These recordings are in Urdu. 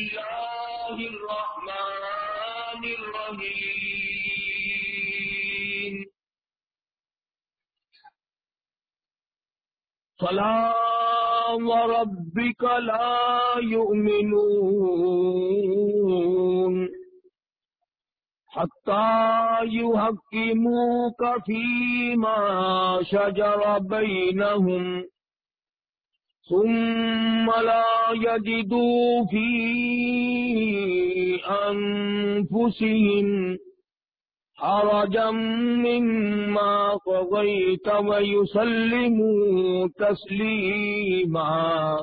الله الرحمن الرحيم فلا وربك لا يؤمنون حتى يحكموك فيما شجر بينهم ثم لا يجدوا في أنفسهم حرجا مما قضيت ويسلموا تسليما.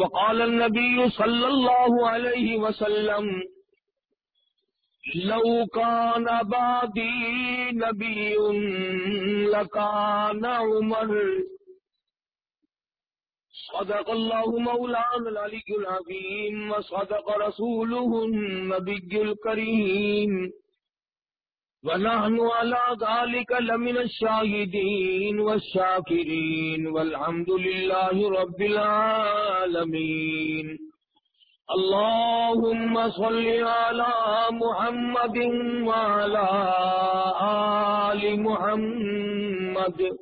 وقال النبي صلى الله عليه وسلم لو كان بعدي نبي لكان عمر صدق الله مولانا العلي العظيم وصدق رسوله النبي الكريم. ونحن على ذلك لمن الشاهدين والشاكرين والحمد لله رب العالمين. اللهم صل على محمد وعلى آل محمد.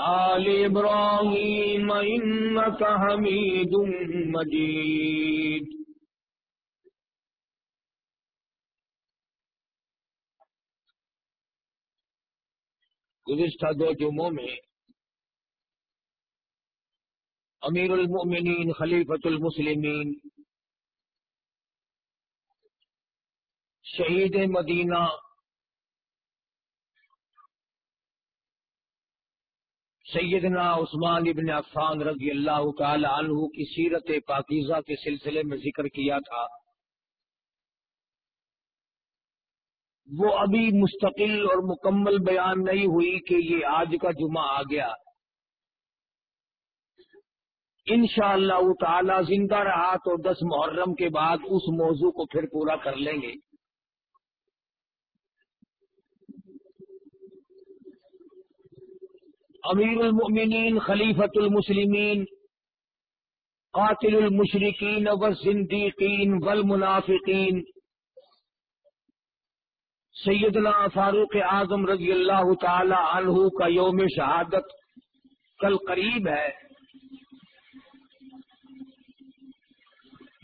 آل إبراهيم إنك حميد مجيد گزشتہ دو جمعوں میں امیر المؤمنین خلیفۃ المسلمین شہید مدینہ سیدنا عثمان ابن عفان رضی اللہ تعالی عنہ کی سیرت پاکیزہ کے سلسلے میں ذکر کیا تھا۔ وہ ابھی مستقل اور مکمل بیان نہیں ہوئی کہ یہ آج کا جمعہ آ گیا۔ ان شاء اللہ تعالی زندہ رہا تو دس محرم کے بعد اس موضوع کو پھر پورا کر لیں گے۔ امیر المؤمنین خلیفت المسلمین، قاتل المشرقین والزندیقین والمنافقین. سیدنا فاروق اعظم رضی اللہ تعالی عنہ کا یوم شہادت کل قریب ہے۔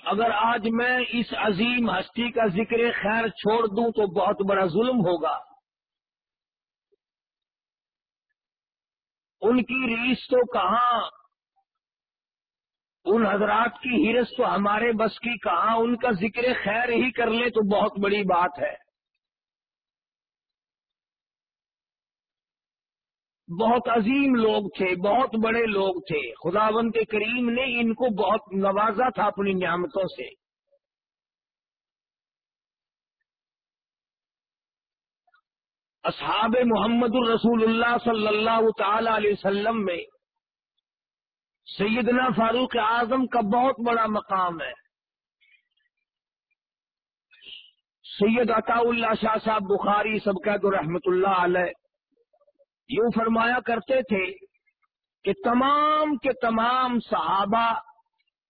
اگر آج میں اس عظیم ہستی کا ذکر خیر چھوڑ دوں تو بہت بڑا ظلم ہوگا۔ ان کی ریس تو کہاں؟ ان حضرات کی ہرس تو ہمارے بس کی کہاں؟ ان کا ذکر خیر ہی کر لے تو بہت بڑی بات ہے۔ بہت عظیم لوگ تھے، بہت بڑے لوگ تھے۔ خداوند کریم نے ان کو بہت نوازا تھا اپنی نعمتوں سے۔ اصحاب محمد الرسول اللہ صلی اللہ تعالی علیہ وسلم میں سیدنا فاروق اعظم کا بہت بڑا مقام ہے۔ سید عطا اللہ شاہ صاحب بخاری سب کا تو رحمت اللہ علیہ یوں فرمایا کرتے تھے کہ تمام کے تمام صحابہ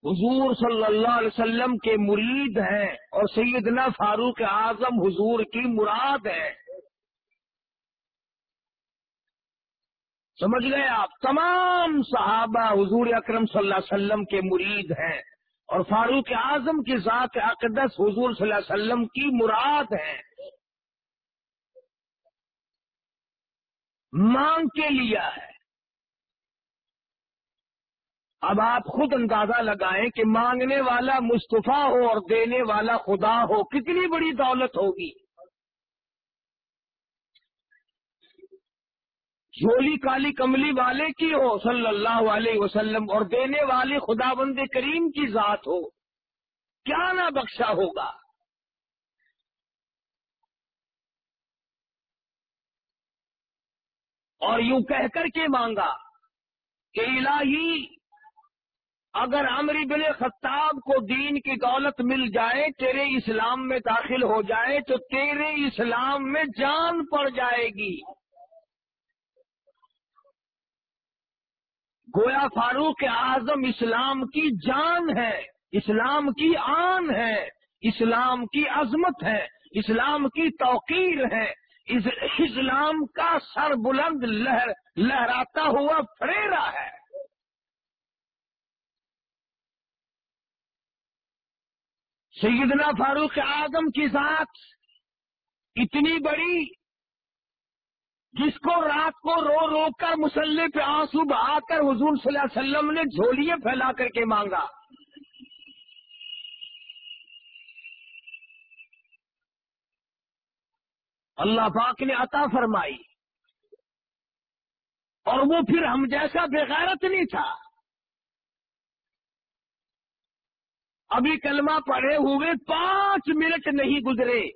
حضور صلی اللہ علیہ وسلم کے مرید ہیں اور سیدنا فاروق اعظم حضور کی مراد ہے سمجھ گئے آپ؟ تمام صحابہ حضور اکرم صلی اللہ علیہ وسلم کے مرید ہیں اور فاروق اعظم کی ذات اقدس حضور صلی اللہ علیہ وسلم کی مراد ہے مانگ کے لیا ہے۔ اب آپ خود اندازہ لگائیں کہ مانگنے والا مصطفیٰ ہو اور دینے والا خدا ہو، کتنی بڑی دولت ہوگی؟ جھولی کالی کملی والے کی ہو، صلی اللہ علیہ وسلم، اور دینے والے خدا بند کریم کی ذات ہو۔ کیا نہ بخشا ہوگا۔ اور یوں کہہ کر کے مانگا کہ الہی، اگر امر بن خطاب کو دین کی دولت مل جائے، تیرے اسلام میں داخل ہو جائے، تو تیرے اسلام میں جان پڑ جائے گی۔ گویا فاروق اعظم اسلام کی جان ہے، اسلام کی آن ہے، اسلام کی عظمت ہے، اسلام کی توقیر ہے۔ اسلام کا سر بلند لہر، لہراتا ہوا فریرا ہے۔ سیدنا فاروق اعظم کی ذات اتنی بڑی جس کو رات کو رو رو کر مسلح پہ آنسو بہا کر حضور صلی اللہ علیہ وسلم نے جھولیے پھیلا کر کے مانگا۔ اللہ پاک نے عطا فرمائی۔ اور وہ پھر ہم جیسا بغیرت نہیں تھا۔ ابھی کلمہ پڑے ہوئے پانچ منٹ نہیں گزرے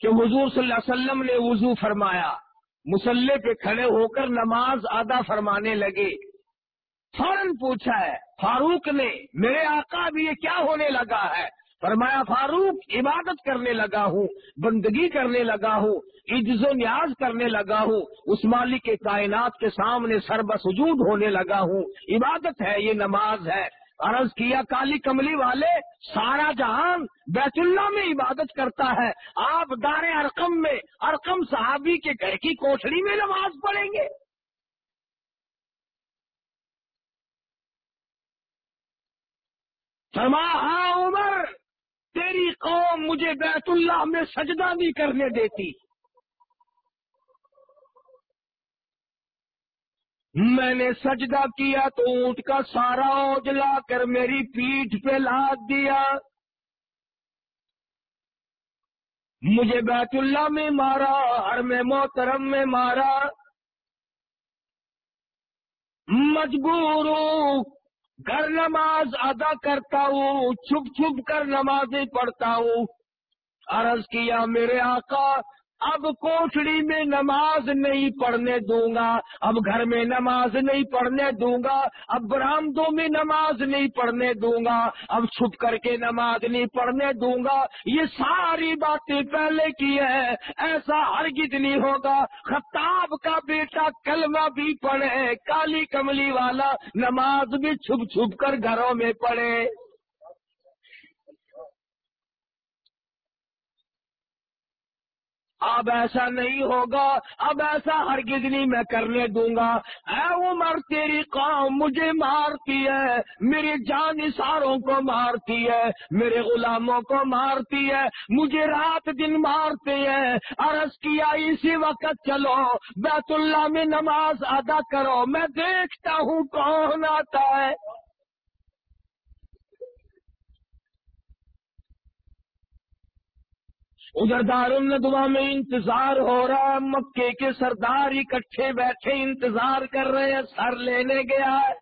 کہ حضور صلی اللہ علیہ وسلم نے وضو فرمایا۔ مسلح پہ کھڑے ہو کر نماز ادا فرمانے لگے۔ فوراً پوچھا ہے، فاروق نے، میرے آقا بھی یہ کیا ہونے لگا ہے؟ فرمایا، فاروق عبادت کرنے لگا ہوں، بندگی کرنے لگا ہوں، عجز و نیاز کرنے لگا ہوں، اس مالک کے کائنات کے سامنے سربسجود ہونے لگا ہوں۔ عبادت ہے، یہ نماز ہے۔ عرض کیا، کالی کملی والے، سارا جہان بیت اللہ میں عبادت کرتا ہے۔ آپ دار ارقم میں، ارقم صحابی کے گھر کی کوٹڑی میں نماز پڑھیں گے۔ فرما ہاں عمر، تیری قوم مجھے بیت اللہ میں سجدہ نہیں کرنے دیتی۔ میں نے سجدہ کیا تو اونٹ کا سارا اوجلا کر میری پیٹھ پہ لاد دیا۔ مجھے بیت اللہ میں مارا، ہر میں محترم میں مارا۔ مجبور ہوں گھر نماز ادا کرتا ہوں، چھپ چھپ کر نمازیں پڑھتا ہوں۔ عرض کیا میرے آقا اب کوٹڑی میں نماز نہیں پڑھنے دوں گا، اب گھر میں نماز نہیں پڑھنے دوں گا، اب برامدوں میں نماز نہیں پڑھنے دوں گا، اب چھپ کر کے نماز نہیں پڑھنے دوں گا۔ یہ ساری باتیں پہلے کی ہے ایسا ہرگز نہیں ہوگا۔ خطاب کا بیٹا کلمہ بھی پڑھے، کالی کملی والا نماز بھی چھپ چھپ کر گھروں میں پڑھے۔ اب ایسا نہیں ہوگا، اب ایسا ہرگز نہیں میں کرنے دوں گا۔ اے عمر، تیری قوم مجھے مارتی ہے میرے جان ساروں کو مارتی ہے، میرے غلاموں کو مارتی ہے، مجھے رات دن مارتے ہیں۔ عرض کیا، اسی وقت چلو، بیت اللہ میں نماز ادا کرو۔ میں دیکھتا ہوں کون آتا ہے۔ ادھر دار الدوا میں انتظار ہو رہا ہے۔ مکے کے سردار اکٹھے بیٹھے انتظار کر رہے ہیں۔ سر لینے گیا ہے۔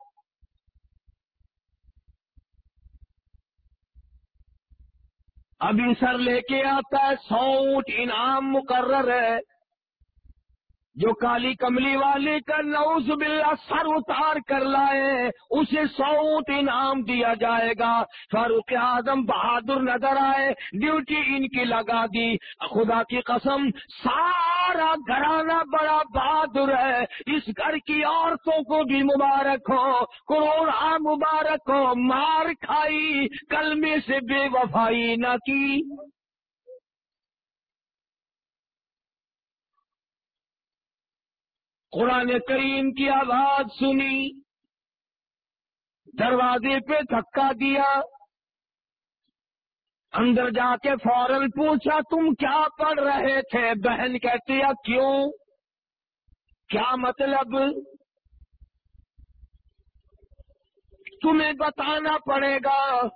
ابھی سر لے کے آتا ہے۔ سوٹ انعام مقرر ہے۔ جو کالی کملی والے کا نوز باللہ سر اتار کر لائے، اسے سوٹ انعام دیا جائے گا۔ فاروق اعظم بہادر نظر آئے، ڈیوٹی ان کی لگا دی۔ خدا کی قسم، سارا گھرانہ بڑا بہادر ہے۔ اس گھر کی عورتوں کو بھی مبارک ہو کروڑا مبارک ہو، مار کھائی، کلمے سے بے وفائی نہ کی۔ قرآن کریم کی آواز سنی، دروازے پہ دھکا دیا۔ اندر جا کے فوراً پوچھا، تم کیا پڑھ رہے تھے؟ بہن کہتی ہے کیوں؟ کیا مطلب؟ تمہیں بتانا پڑے گا۔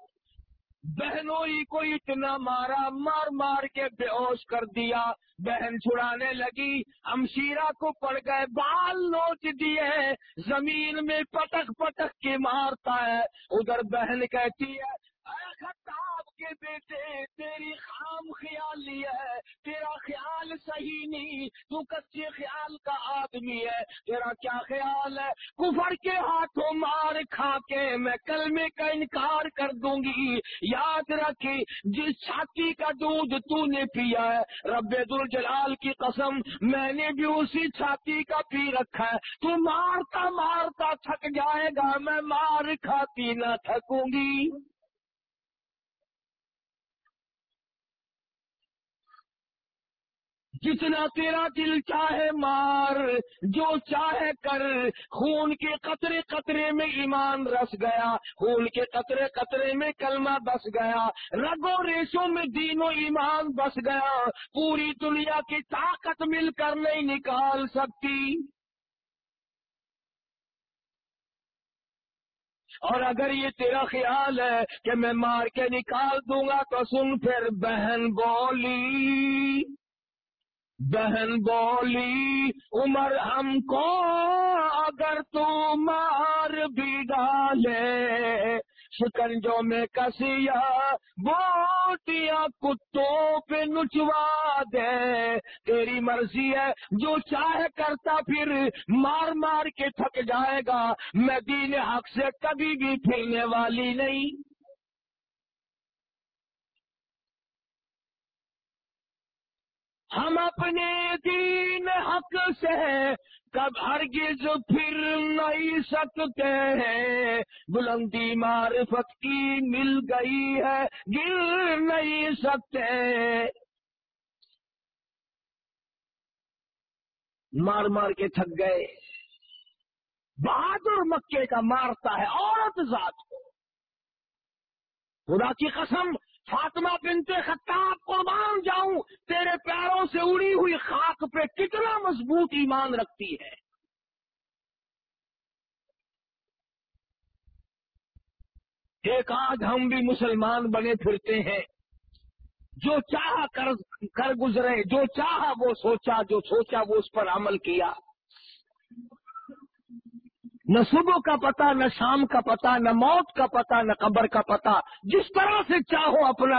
بہنوں ہی کو اتنا مارا مار مار کے بے ہوش کر دیا۔ بہن چھڑانے لگی ہمشیرہ کو پڑ گئے، بال نوچ دیے۔ زمین میں پٹک پٹک کے مارتا ہے۔ ادھر بہن کہتی ہے خطاب کے بیٹے، تیری خام خیال ہے، تیرا خیال صحیح نہیں، تو کچے خیال کا آدمی ہے، تیرا کیا خیال ہے؟ کفر کے ہاتھوں مار کھا کے میں کلمے کا انکار کر دوں گی۔ یاد رکھے جس چھاتی کا دودھ تو نے پیا ہے، رب الجلال کی قسم، میں نے بھی اسی چھاتی کا پی رکھا ہے۔ تو مارتا مارتا تھک جائے گا، میں مار کھاتی نہ تھکوں گی۔ جتنا تیرا دل چاہے مار، جو چاہے کر۔ خون کے قطرے قطرے میں ایمان رس گیا، خون کے قطرے قطرے میں کلمہ بس گیا۔ رگو ریشوں میں دین و ایمان بس گیا۔ پوری دنیا کی طاقت مل کر نہیں نکال سکتی۔ اور اگر یہ تیرا خیال ہے کہ میں مار کے نکال دوں گا تو سن پھر بہن بولی۔ بہن بولی، عمر ہم کو اگر تو مار بھی ڈالے۔ شکنجوں میں کسیا بوٹیاں کتوں پہ نچوا دے۔ تیری مرضی ہے، جو چاہے کرتا پھر مار مار کے تھک جائے گا۔ میں دین حق سے کبھی بھی پھرنے والی نہیں۔ ہم اپنے دین حق سے کب ہرگز پھر نہیں سکتے ہیں۔ بلندی معرفت کی مل گئی ہے، گر نہیں سکتے۔ مار مار کے تھک گئے۔ بہادر مکے کا مارتا ہے عورت ذات کو۔ خدا کی قسم فاطمہ بنت خطاب قربان جاؤں، تیرے پیروں سے اڑی ہوئی خاک پہ کتنا مضبوط ایمان رکھتی ہے۔ ایک آج ہم بھی مسلمان بنے پھرتے ہیں۔ جو چاہ کر کر گزرے، جو چاہا وہ سوچا، جو سوچا وہ اس پر عمل کیا۔ نہ صبح کا پتا، نہ شام کا پتا، نہ موت کا پتا، نہ قبر کا پتا۔ جس طرح سے چاہو اپنا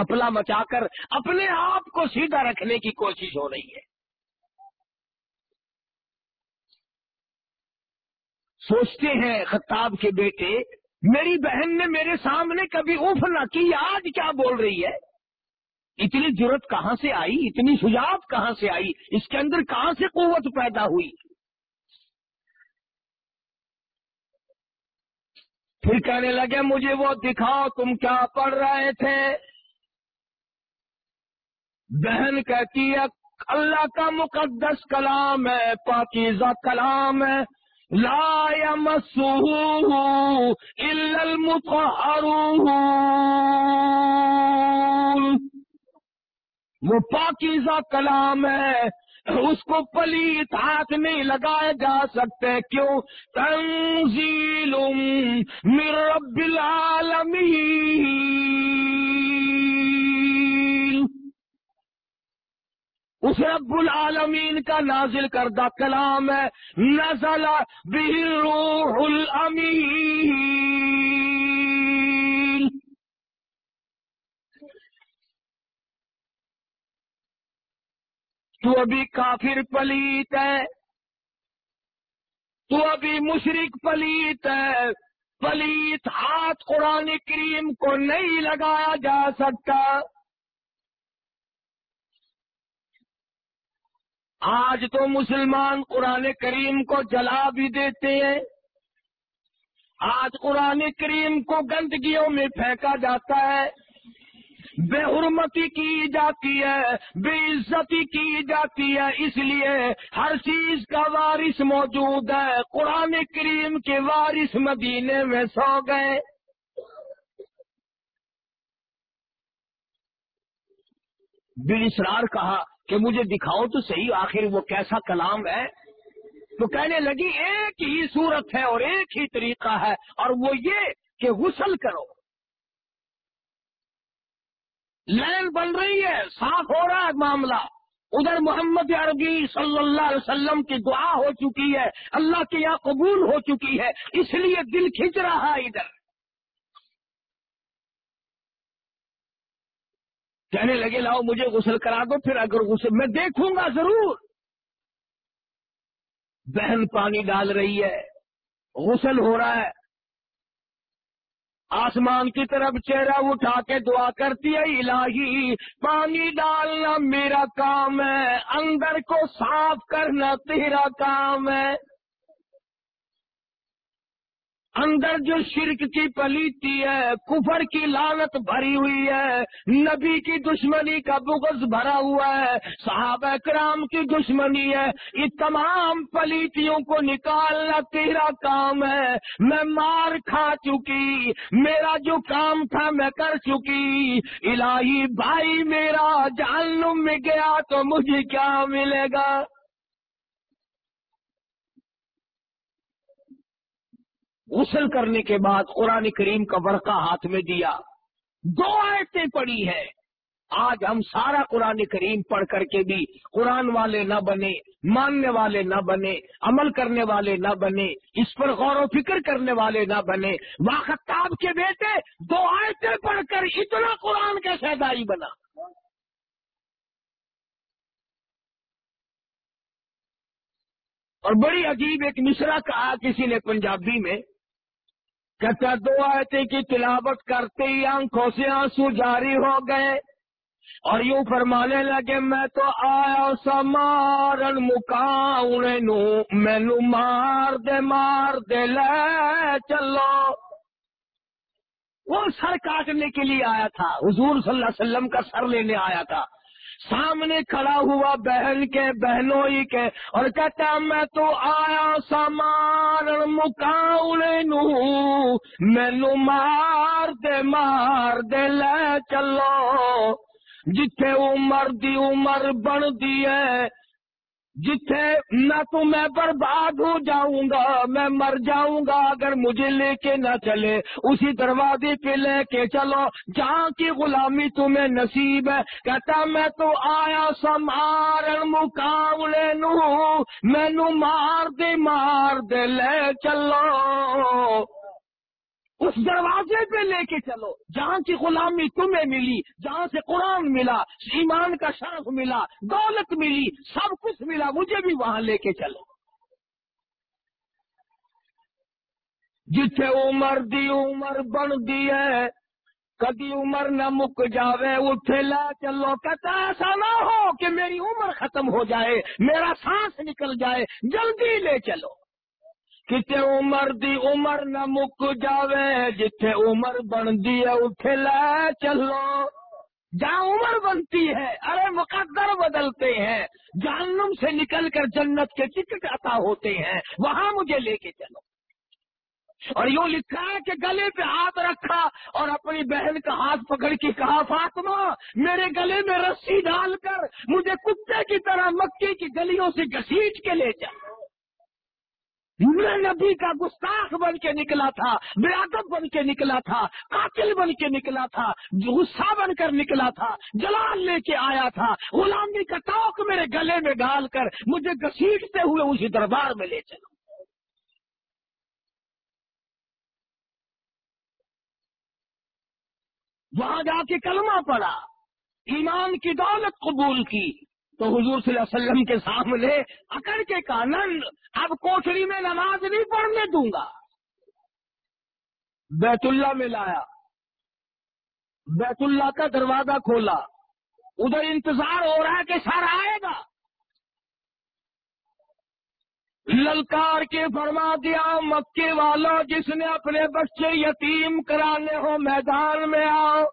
گپلا مچا کر، اپنے آپ کو سیدھا رکھنے کی کوشش ہو رہی ہے۔ سوچتے ہیں خطاب کے بیٹے، میری بہن نے میرے سامنے کبھی اف نہ کی، آج کیا بول رہی ہے؟ اتنی ضرورت کہاں سے آئی؟ اتنی سجاعت کہاں سے آئی؟ اس کے اندر کہاں سے قوت پیدا ہوئی؟ پھر کہنے لگے، مجھے وہ دکھاؤ تم کیا پڑھ رہے تھے؟ بہن کہتی ہے، اللہ کا مقدس کلام ہے، پاکیزہ کلام ہے۔ لا الا المطهرون وہ پاکیزہ کلام ہے۔ اس کو پلیت ہاتھ نہیں لگائے جا سکتے، کیوں؟ تنزیل من رب العالمین۔ اس رب العالمین کا نازل کردہ کلام ہے، نزل به الروح الامین۔ تو ابھی کافر پلیت ہے۔ تو ابھی مشرق پلیت ہے۔ پلیت ہاتھ قرآن کریم کو نہیں لگایا جا سکتا۔ آج تو مسلمان قرآن کریم کو جلا بھی دیتے ہیں۔ آج قرآن کریم کو گندگیوں میں پھینکا جاتا ہے۔ بے حرمتی کی جاتی ہے، بے عزتی کی جاتی ہے، اس لیے ہر چیز کا وارث موجود ہے۔ قرآن کریم کے وارث مدینے میں سو گئے۔ بے اسرار کہا کہ مجھے دکھاؤ تو صحیح، آخر وہ کیسا کلام ہے؟ تو کہنے لگی، ایک ہی صورت ہے اور ایک ہی طریقہ ہے اور وہ یہ کہ غسل کرو۔ لین بن رہی ہے، صاف ہو رہا ہے معاملہ۔ ادھر محمد عربی صلی اللہ علیہ وسلم کی دعا ہو چکی ہے، اللہ کے یہاں قبول ہو چکی ہے، اس لیے دل کھنچ رہا ہے ادھر۔ کہنے لگے، لاؤ مجھے غسل کرا دو، پھر اگر غسل میں دیکھوں گا ضرور۔ بہن پانی ڈال رہی ہے، غسل ہو رہا ہے۔ آسمان کی طرف چہرہ اٹھا کے دعا کرتی ہے، الہی، پانی ڈالنا میرا کام ہے، اندر کو صاف کرنا تیرا کام ہے۔ اندر جو شرک کی پلیتی ہے، کفر کی لانت بھری ہوئی ہے، نبی کی دشمنی کا بغض بھرا ہوا ہے، صحابہ کرام کی دشمنی ہے، یہ تمام پلیتیوں کو نکالنا تیرا کام ہے، میں مار کھا چکی، میرا جو کام تھا میں کر چکی، الہی بھائی میرا جہنم میں گیا تو مجھے کیا ملے گا؟ غسل کرنے کے بعد قرآن کریم کا ورقہ ہاتھ میں دیا۔ دو آیتیں پڑی ہے آج ہم سارا قرآن کریم پڑھ کر کے بھی قرآن والے نہ بنے، ماننے والے نہ بنے، عمل کرنے والے نہ بنے، اس پر غور و فکر کرنے والے نہ بنے۔ واختاب کے بیٹے، دو آیتیں پڑھ کر اتنا قرآن کا سیدائی بنا۔ اور بڑی عجیب ایک مشرا کہا کسی نے پنجابی میں۔ کہتا دو آیتیں کی تلاوت کرتے ہی آنکھوں سے آنسو جاری ہو گئے اور یوں فرمانے لگے، میں تو آیا سا مارن نو، مینو مار دے مار دے، لے چلو۔ وہ سر کاٹنے کے لیے آیا تھا۔ حضور صلی اللہ علیہ وسلم کا سر لینے آیا تھا۔ سامنے کھڑا ہوا بہن کے بہنوں ہی کے اور کہتا میں تو آیا سامان مکاؤ مینو مار دے مار دے، لے چلو۔ جتھے عمر دی عمر بن دی ہے جتھے نہ تو میں برباد ہو جاؤں گا، میں مر جاؤں گا، اگر مجھے لے کے نہ چلے، اسی دروازے پہ لے کے چلو، جہاں کی غلامی تمہیں نصیب ہے۔ کہتا میں تو آیا سمار مقابلے نو مینو مار دے مار دے، لے چلو۔ اس دروازے پہ لے کے چلو، جہاں کی غلامی تمہیں ملی، جہاں سے قرآن ملا، ایمان کا شرف ملا، دولت ملی، سب کچھ ملا، مجھے بھی وہاں لے کے چلو۔ جتھے عمر دی عمر بن دی ہے، کدی عمر نہ مک جاوے، اٹھے لا چلو، کہتا ایسا نہ ہو کہ میری عمر ختم ہو جائے، میرا سانس نکل جائے، جلدی لے چلو۔ کتنے عمر دی عمر نہ مک جاوے جتھے عمر بنتی ہے اٹھے لے چلو جہاں عمر بنتی ہے ارے مقدر بدلتے ہیں جہنم سے نکل کر جنت کے ٹکٹ عطا ہوتے ہیں وہاں مجھے لے کے چلو اور یوں لکھا ہے کہ گلے پہ ہاتھ رکھا اور اپنی بہن کا ہاتھ پکڑ کے کہا فاطمہ میرے گلے میں رسی ڈال کر مجھے کتے کی طرح مکے کی گلیوں سے گسیٹ کے لے جا میں نبی کا گستاخ بن کے نکلا تھا بیادت بن کے نکلا تھا، قاتل بن کے نکلا تھا، غصہ بن کر نکلا تھا، جلال لے کے آیا تھا، غلامی کا ٹوک میرے گلے میں ڈال کر مجھے گسیٹتے ہوئے اسی دربار میں لے چلو۔ وہاں جا کے کلمہ پڑا ایمان کی دولت قبول کی۔ تو حضور صلی اللہ علیہ وسلم کے سامنے اکڑ کے کانن، اب کوٹری میں نماز نہیں پڑھنے دوں گا۔ بیت اللہ میں لایا۔ بیت اللہ کا دروازہ کھولا۔ ادھر انتظار ہو رہا ہے کہ سر آئے گا۔ للکار کے فرما دیا، مکے والا جس نے اپنے بچے یتیم کرانے ہو میدان میں آؤ۔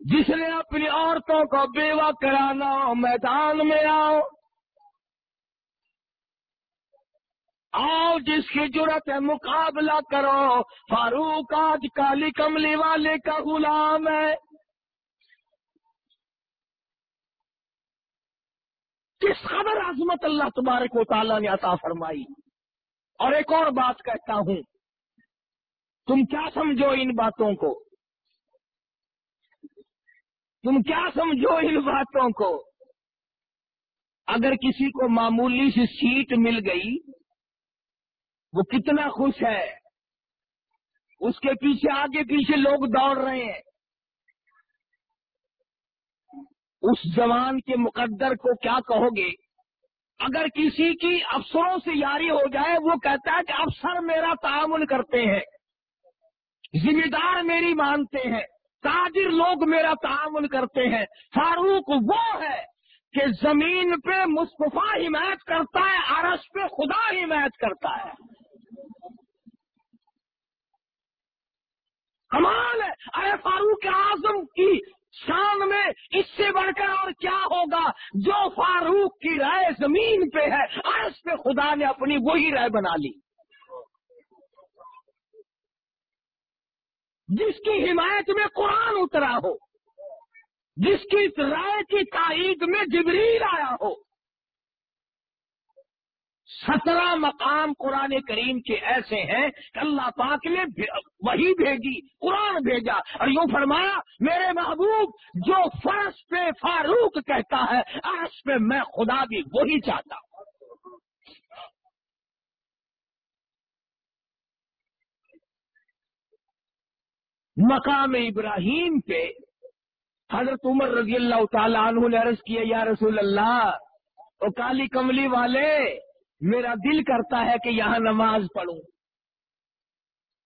جس نے اپنی عورتوں کو بیوہ کرانا ہو، میدان میں آؤ۔ آؤ، جس کی ضرورت ہے مقابلہ کرو۔ فاروق آج کالی کملی والے کا غلام ہے۔ کس خبر عظمت اللہ تبارک و تعالیٰ نے عطا فرمائی۔ اور ایک اور بات کہتا ہوں۔ تم کیا سمجھو ان باتوں کو؟ تم کیا سمجھو ان باتوں کو؟ اگر کسی کو معمولی سی سیٹ مل گئی، وہ کتنا خوش ہے۔ اس کے پیچھے آگے پیچھے لوگ دوڑ رہے ہیں۔ اس زمان کے مقدر کو کیا کہو گے؟ اگر کسی کی افسروں سے یاری ہو جائے، وہ کہتا ہے کہ افسر میرا تعامل کرتے ہیں، ذمہ دار میری مانتے ہیں۔ تاجر لوگ میرا تعامل کرتے ہیں۔ فاروق وہ ہے کہ زمین پہ مصطفیٰ حمایت کرتا ہے، عرش پہ خدا حمایت کرتا ہے۔ کمال ہے۔ ارے فاروق اعظم کی شان میں اس سے بڑھ کر اور کیا ہوگا؟ جو فاروق کی رائے زمین پہ ہے، عرش پہ خدا نے اپنی وہی رائے بنا لی۔ جس کی حمایت میں قرآن اترا ہو، جس کی رائے کی تائید میں جبریل آیا ہو۔ سترہ مقام قرآن کریم کے ایسے ہیں کہ اللہ پاک نے وہی بھیجی، قرآن بھیجا۔ اور یوں فرمایا، میرے محبوب، جو فرش پہ فاروق کہتا ہے، آس پہ میں خدا بھی وہی چاہتا ہوں۔ مقام ابراہیم پہ حضرت عمر رضی اللہ تعالیٰ عنہ نے عرض کیا، یا رسول اللہ، او کالی کملی والے، میرا دل کرتا ہے کہ یہاں نماز پڑھوں۔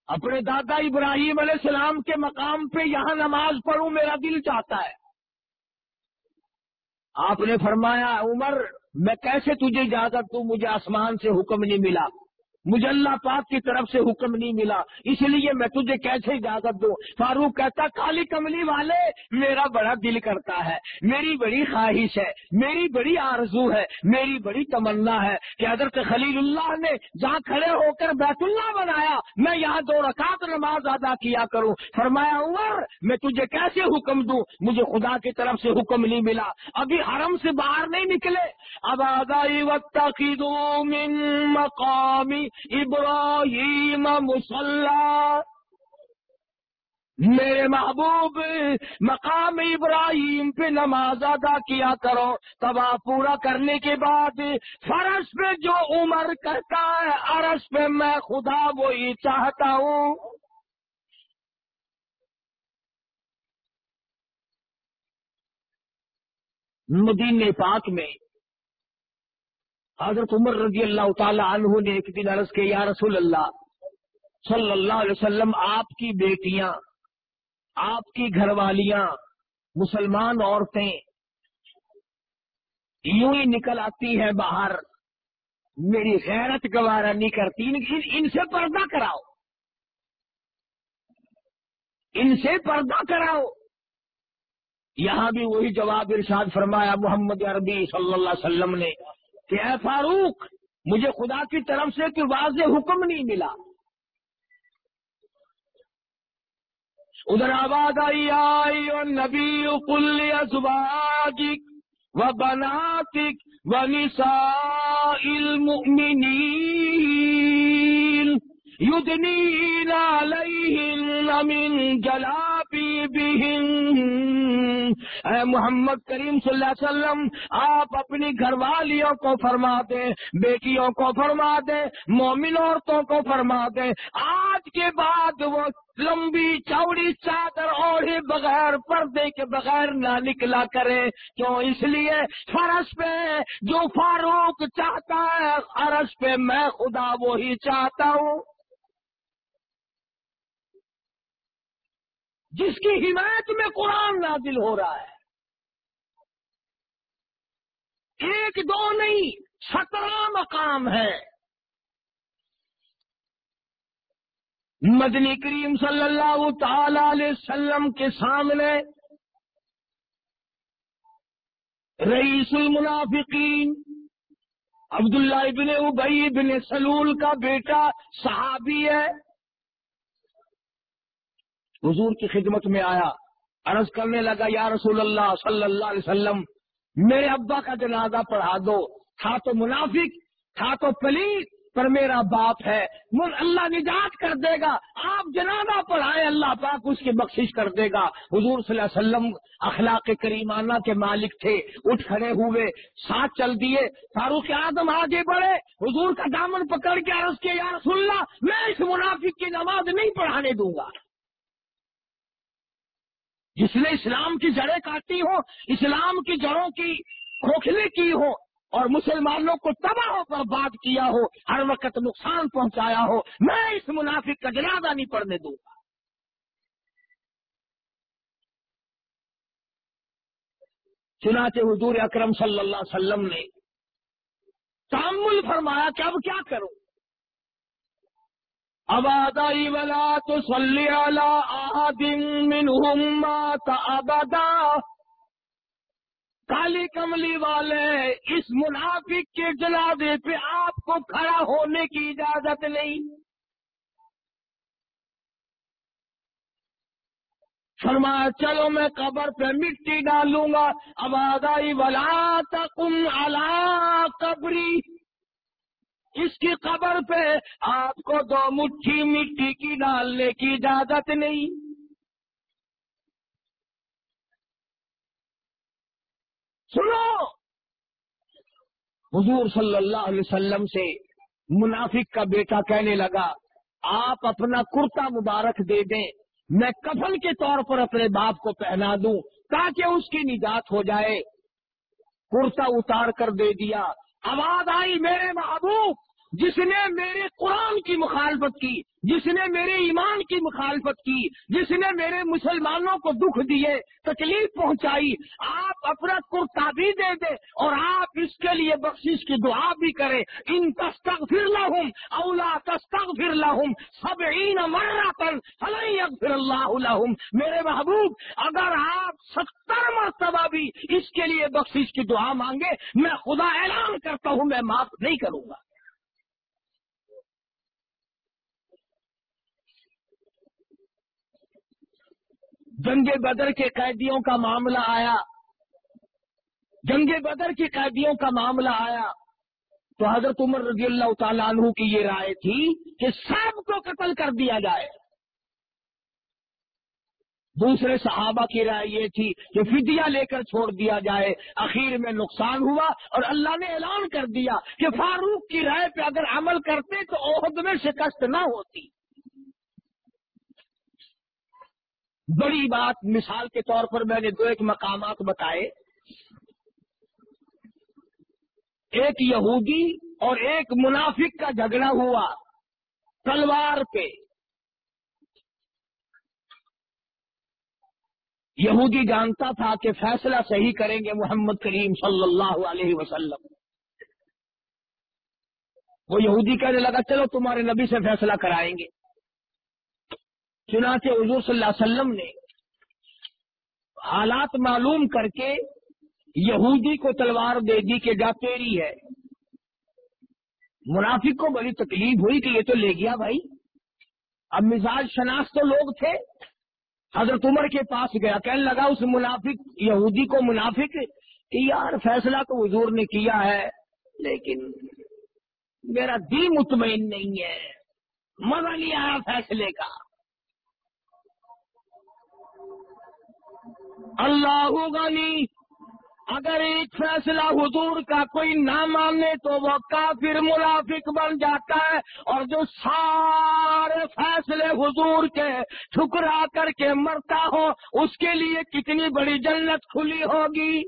اپنے دادا ابراہیم علیہ السلام کے مقام پہ یہاں نماز پڑھوں، میرا دل چاہتا ہے۔ آپ نے فرمایا، عمر، میں کیسے تجھے اجازت دوں؟ مجھے آسمان سے حکم نہیں ملا۔ مجھے اللہ پاک کی طرف سے حکم نہیں ملا، اس لیے میں تجھے کیسے اجازت دوں؟ فاروق کہتا کالی کملی والے، میرا بڑا دل کرتا ہے، میری بڑی خواہش ہے، میری بڑی آرزو ہے، میری بڑی تمنا ہے کہ حضرت خلیل اللہ نے جہاں کھڑے ہو کر بیت اللہ بنایا، میں یہاں دو رکعت نماز ادا کیا کروں۔ فرمایا، عمر، میں تجھے کیسے حکم دوں؟ مجھے خدا کی طرف سے حکم نہیں ملا۔ ابھی حرم سے باہر نہیں نکلے۔ اب آدائی وقت مقامی ابراہیم مسلح میرے محبوب، مقام ابراہیم پہ نماز ادا کیا کرو۔ تبا پورا کرنے کے بعد فرش پہ جو عمر کرتا ہے، عرش پہ میں خدا وہی چاہتا ہوں۔ مدین پاک میں حضرت عمر رضی اللہ تعالی عنہ نے ایک دن عرض کے یا رسول اللہ، صلی اللہ علیہ وسلم، آپ کی بیٹیاں، آپ کی گھر والیاں مسلمان عورتیں، یوں ہی نکل آتی ہیں باہر۔ میری غیرت گوارا نہیں کرتی ان سے پردہ کراؤ۔ ان سے پردہ کراؤ۔ یہاں بھی وہی جواب ارشاد فرمایا، محمد عربی صلی اللہ علیہ وسلم نے۔ کہ اے فاروق، مجھے خدا کی طرف سے کوئی واضح حکم نہیں ملا۔ ادھر آباد آئی آئی اور نبی کل ازواجک و بناتک و نساء المؤمنین یدنین علیہن من جلابی اے محمد کریم صلی اللہ علیہ وسلم، آپ اپنی گھر والیوں کو فرما دیں بیٹیوں کو فرما دیں مومن عورتوں کو فرما دیں آج کے بعد وہ لمبی چوڑی چادر اوڑھے بغیر پردے کے بغیر نہ نکلا کرے۔ کیوں؟ اس لیے فرش پہ جو فاروق چاہتا ہے فرش پہ میں خدا وہی چاہتا ہوں۔ جس کی حمایت میں قرآن نازل ہو رہا ہے۔ ایک دو نہیں، سترہ مقام ہے۔ مدنی کریم صلی اللہ تعالی علیہ وسلم کے سامنے رئیس المنافقین عبداللہ ابن ابئی ابن سلول کا بیٹا صحابی ہے۔ حضور کی خدمت میں آیا، عرض کرنے لگا، یا رسول اللہ صلی اللہ علیہ وسلم، میرے ابا کا جنازہ پڑھا دو، تھا تو منافق، تھا تو پلیت، پر میرا باپ ہے اللہ نجات کر دے گا، آپ جنازہ پڑھائے اللہ پاک اس کی بخشش کر دے گا۔ حضور صلی اللہ علیہ وسلم اخلاق کریمانہ کے مالک تھے، اٹھ کھڑے ہوئے، ساتھ چل دیے، فاروق اعظم آگے بڑھے، حضور کا دامن پکڑ کے عرض کے یا رسول اللہ، میں اس منافق کی نماز نہیں پڑھانے دوں گا۔ جس نے اسلام کی جڑیں کاٹی ہو اسلام کی جڑوں کی کھوکھلے کی ہو اور مسلمانوں کو تباہ پر بات کیا ہو، ہر وقت نقصان پہنچایا ہو، میں اس منافق کا جنازہ نہیں پڑنے دوں گا۔ چنانچہ حضور اکرم صلی اللہ علیہ وسلم نے تعمل فرمایا کہ اب کیا کروں؟ ابادائی ولا تو صلی مات ابدا کالی کملی والے، اس منافق کے جنازے پہ آپ کو کھڑا ہونے کی اجازت نہیں۔ فرمایا، چلو میں قبر پہ مٹی ڈالوں گا۔ اب آدائی ولا تم اللہ قبری۔ اس کی قبر پہ آپ کو دو مٹھی مٹی کی ڈالنے کی اجازت نہیں۔ سنو! حضور صلی اللہ علیہ وسلم سے منافق کا بیٹا کہنے لگا، آپ اپنا کرتا مبارک دے دیں، میں کفن کے طور پر اپنے باپ کو پہنا دوں تاکہ اس کی نجات ہو جائے۔ کرتا اتار کر دے دیا، آواز آئی، میرے محبوب! جس نے میرے قرآن کی مخالفت کی، جس نے میرے ایمان کی مخالفت کی، جس نے میرے مسلمانوں کو دکھ دیے، تکلیف پہنچائی، آپ اپنا کرتا بھی دے دے اور آپ اس کے لیے بخشش کی دعا بھی کریں۔ ان تستک پھر لہم اولا تستک پھر لہم سب این مرتن فلح اللہ لہم میرے محبوب، اگر آپ ستر مرتبہ بھی اس کے لیے بخشش کی دعا مانگے میں خدا اعلان کرتا ہوں، میں معاف نہیں کروں گا۔ جنگ بدر کے قیدیوں کا معاملہ آیا۔ جنگ بدر کے قیدیوں کا معاملہ آیا۔ تو حضرت عمر رضی اللہ تعالیٰ عنہ کی یہ رائے تھی کہ سب کو قتل کر دیا جائے۔ دوسرے صحابہ کی رائے یہ تھی کہ فدیہ لے کر چھوڑ دیا جائے۔ اخیر میں نقصان ہوا اور اللہ نے اعلان کر دیا کہ فاروق کی رائے پہ اگر عمل کرتے تو عہد میں شکست نہ ہوتی۔ بڑی بات مثال کے طور پر میں نے دو ایک مقامات بتائے۔ ایک یہودی اور ایک منافق کا جھگڑا ہوا تلوار پہ۔ یہودی جانتا تھا کہ فیصلہ صحیح کریں گے محمد کریم صلی اللہ علیہ وسلم۔ وہ یہودی کہنے لگا، چلو تمہارے نبی سے فیصلہ کرائیں گے۔ چنانچہ حضور صلی اللہ علیہ وسلم نے حالات معلوم کر کے یہودی کو تلوار دے دی کہ جا تیری ہے۔ منافق کو بڑی تکلیف ہوئی کہ یہ تو لے گیا بھائی۔ اب مزاج شناس تو لوگ تھے۔ حضرت عمر کے پاس گیا۔ کہنے لگا اس منافق، یہودی کو منافق، کہ یار فیصلہ تو حضور نے کیا ہے، لیکن میرا دل مطمئن نہیں ہے۔ مزہ نہیں آیا فیصلے کا۔ اللہ غنی۔ اگر ایک فیصلہ حضور کا کوئی نہ مانے تو وہ کافر منافق بن جاتا ہے اور جو سارے فیصلے حضور کے ٹھکرا کر کے مرتا ہو، اس کے لیے کتنی بڑی جنت کھلی ہوگی؟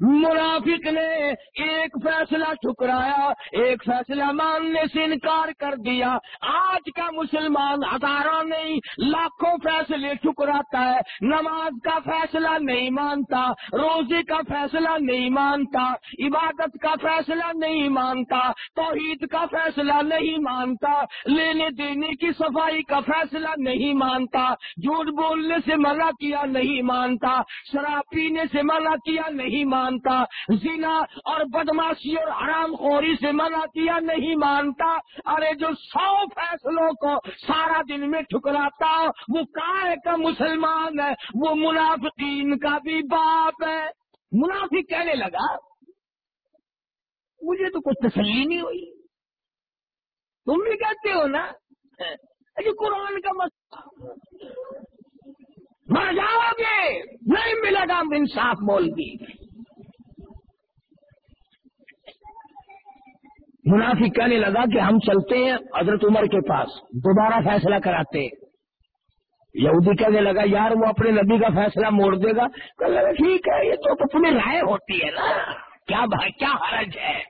منافق نے ایک فیصلہ ٹھکرایا، ایک فیصلہ ماننے سے انکار کر دیا۔ آج کا مسلمان ہزاروں نہیں، لاکھوں فیصلے ٹھکراتا ہے۔ نماز کا فیصلہ نہیں مانتا، روزے کا فیصلہ نہیں مانتا، عبادت کا فیصلہ نہیں مانتا، توحید کا فیصلہ نہیں مانتا، لینے دینے کی صفائی کا فیصلہ نہیں مانتا، جھوٹ بولنے سے منع کیا نہیں مانتا، شراب پینے سے منع کیا نہیں مانتا۔ مانتا زنا اور بدماشی اور حرام خوری سے منع کیا نہیں مانتا۔ ارے جو سو فیصلوں کو سارا دن میں ٹھکراتا، وہ کائے کا مسلمان ہے، وہ منافقین کا بھی باپ ہے۔ منافق کہنے لگا، مجھے تو کچھ تسلی نہیں ہوئی۔ تم بھی کہتے ہو نا؟ قرآن کا مسئلہ۔ مر جاؤ گے۔ نہیں ملے گا انصاف بول دی منافق کہنے لگا کہ ہم چلتے ہیں حضرت عمر کے پاس، دوبارہ فیصلہ کراتے یہودی کہنے لگا، یار وہ اپنے نبی کا فیصلہ موڑ دے گا۔ کہنے لگا، ٹھیک ہے، یہ تو اپنی رائے ہوتی ہے نا۔ کیا بھائی کیا حرج ہے؟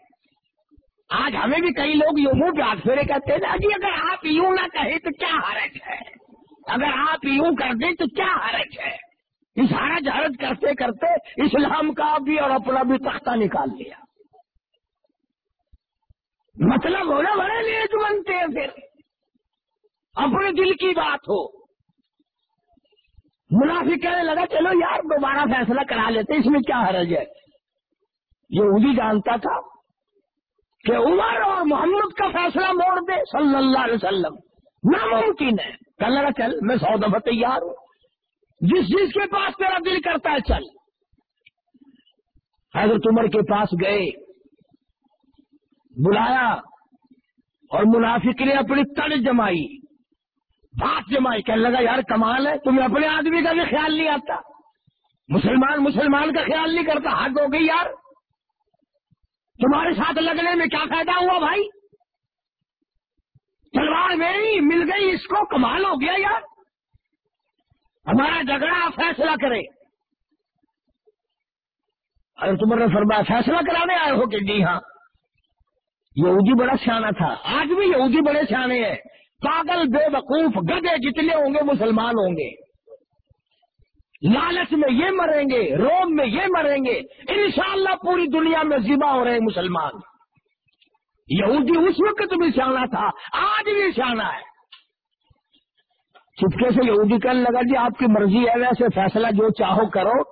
آج ہمیں بھی کئی لوگ یوں منہ پہ ہاتھ پھیرے کہتے ہیں جی اگر آپ یوں نہ کہیں تو کیا حرج ہے؟ اگر آپ یوں کر دیں تو کیا حرج ہے؟ اس حرج حرج کرتے کرتے اسلام کا بھی اور اپنا بھی تختہ نکال لیا مطلب ہونا بڑے لیج بنتے ہیں پھر۔ اپنے دل کی بات ہو۔ منافق کہنے لگا، چلو یار، دوبارہ فیصلہ کرا لیتے اس میں کیا حرج ہے؟ یہ وہ بھی جانتا تھا کہ عمر اور محمد کا فیصلہ موڑ دے، صلی اللہ علیہ وسلم۔ ناممکن ہے۔ کل لگا، چل، میں سو دفعہ تیار ہوں۔ جس جس کے پاس تیرا دل کرتا ہے، چل۔ حضرت عمر کے پاس گئے۔ بلایا اور منافق نے اپنی تڑ جمائی، بات جمائی، کہنے لگا، یار، کمال ہے، تمہیں اپنے آدمی کا بھی خیال نہیں آتا۔ مسلمان مسلمان کا خیال نہیں کرتا حد ہو گئی، یار۔ تمہارے ساتھ لگنے میں کیا فائدہ ہوا، بھائی؟ تلوار میری مل گئی، اس کو کمال ہو گیا، یار۔ ہمارا جھگڑا فیصلہ کرے۔ اگر تمہارے فرمایا فیصلہ کرانے آئے ہو کہ جی ہاں۔ یہودی بڑا سیاح تھا۔ آج بھی یہودی بڑے سیانے ہیں۔ پاگل، بے وقوف، گدے جتنے ہوں گے، مسلمان ہوں گے۔ لالچ میں یہ مریں گے، روم میں یہ مریں گے۔ انشاءاللہ پوری دنیا میں ذبح ہو رہے مسلمان۔ یہودی اس وقت بھی سیاح تھا، آج بھی سیاح ہے۔ چپکے سے یہودی کہنے لگا جی آپ کی مرضی ہے، ویسے فیصلہ جو چاہو کرو،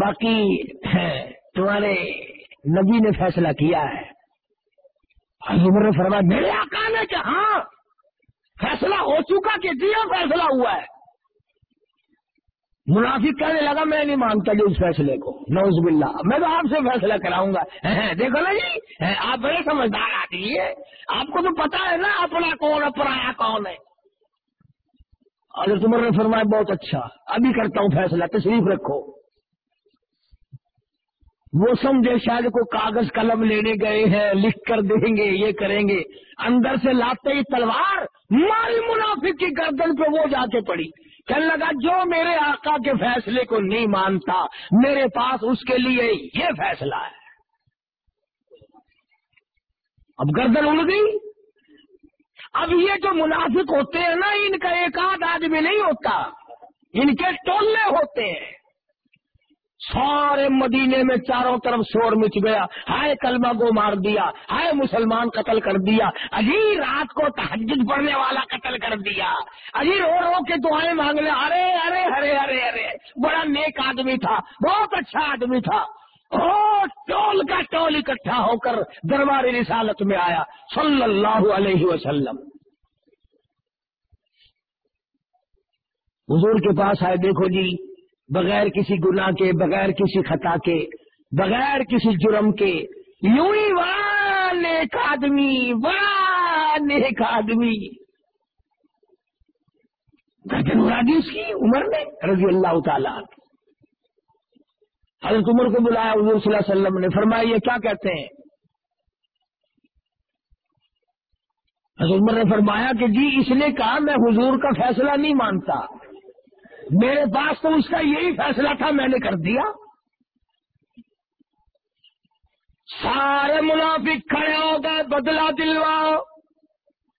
باقی تمہارے نبی نے فیصلہ کیا ہے۔ عمر نے فرمایا، میرے آقا نے کہ ہاں فیصلہ ہو چکا کہ دیا فیصلہ ہوا ہے۔ منافق کہنے لگا، میں نہیں مانتا جی اس فیصلے کو۔ نوز باللہ۔ میں تو آپ سے فیصلہ کراؤں گا۔ ہاں، ہاں، دیکھو نا جی ہاں، آپ بڑے سمجھدار آتی ہے آپ کو تو پتا ہے نا اپنا کون اپنا کون ہے۔ اور تمہر نے فرمایا، بہت اچھا۔ ابھی کرتا ہوں فیصلہ، تشریف رکھو۔ وہ سمجھے شاید کو کاغذ قلم لینے گئے ہیں، لکھ کر دیں گے، یہ کریں گے۔ اندر سے لاتے ہی تلوار مال منافق کی گردن پہ وہ جا کے پڑی۔ کہنے لگا، جو میرے آقا کے فیصلے کو نہیں مانتا، میرے پاس اس کے لیے یہ فیصلہ ہے۔ اب گردن اڑ گئی۔ اب یہ جو منافق ہوتے ہیں نا، ان کا ایک آدھ آدمی نہیں ہوتا، ان کے ٹولے ہوتے ہیں۔ سارے مدینے میں چاروں طرف شور مچ گیا۔ ہائے کلمہ کو مار دیا، ہائے مسلمان قتل کر دیا۔ اجی رات کو تحجد پڑھنے والا قتل کر دیا۔ اجی رو رو کے دعائیں مانگ لے۔ ارے ارے ارے ارے ارے۔ بڑا نیک آدمی تھا، بہت اچھا آدمی تھا۔ ٹول کا ٹول اکٹھا ہو کر دربار رسالت میں آیا۔ صلی اللہ علیہ وسلم۔ حضور کے پاس آئے، دیکھو جی بغیر کسی گناہ کے، بغیر کسی خطا کے، بغیر کسی جرم کے، یوں ہی بڑا نیک آدمی بڑا نیک آدمی۔ گردن اس کی عمر میں رضی اللہ تعالیٰ حضرت عمر کو بلایا، حضور صلی اللہ علیہ وسلم نے فرمایا، یہ کیا کہتے ہیں؟ حضرت عمر نے فرمایا کہ جی اس نے کہا، میں حضور کا فیصلہ نہیں مانتا۔ میرے پاس تو اس کا یہی فیصلہ تھا، میں نے کر دیا۔ سارے منافق کھڑے ہو گئے بدلا دلواؤ۔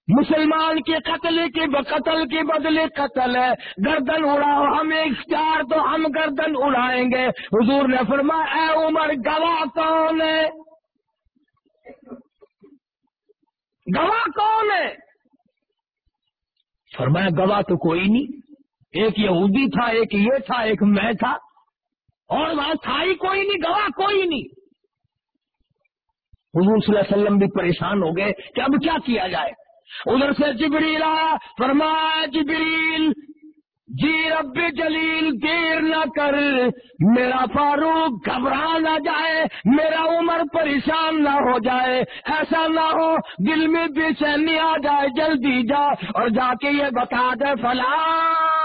مسلمان کے قتل کے قتل کے بدلے قتل ہے۔ گردن اڑاؤ، ہم اختیار تو ہم گردن اڑائیں گے۔ حضور نے فرمایا، اے عمر، گواہ کون ہے؟ گواہ کون ہے؟ فرمایا، گواہ تو کوئی نہیں۔ ایک یہودی تھا، ایک یہ تھا، ایک میں تھا۔ اور وہاں تھا ہی کوئی نہیں، گواہ کوئی نہیں۔ حضور صلی اللہ علیہ وسلم بھی پریشان ہو گئے کہ اب کیا کیا جائے۔ ادھر سے جبریل آیا، فرمایا، جبریل جی رب جلیل، دیر نہ کر، میرا فاروق گھبرا نہ جائے، میرا عمر پریشان نہ ہو جائے۔ ایسا نہ ہو، دل میں بے چینی آ جائے، جلدی جا اور جا کے یہ بتا دے، فلاں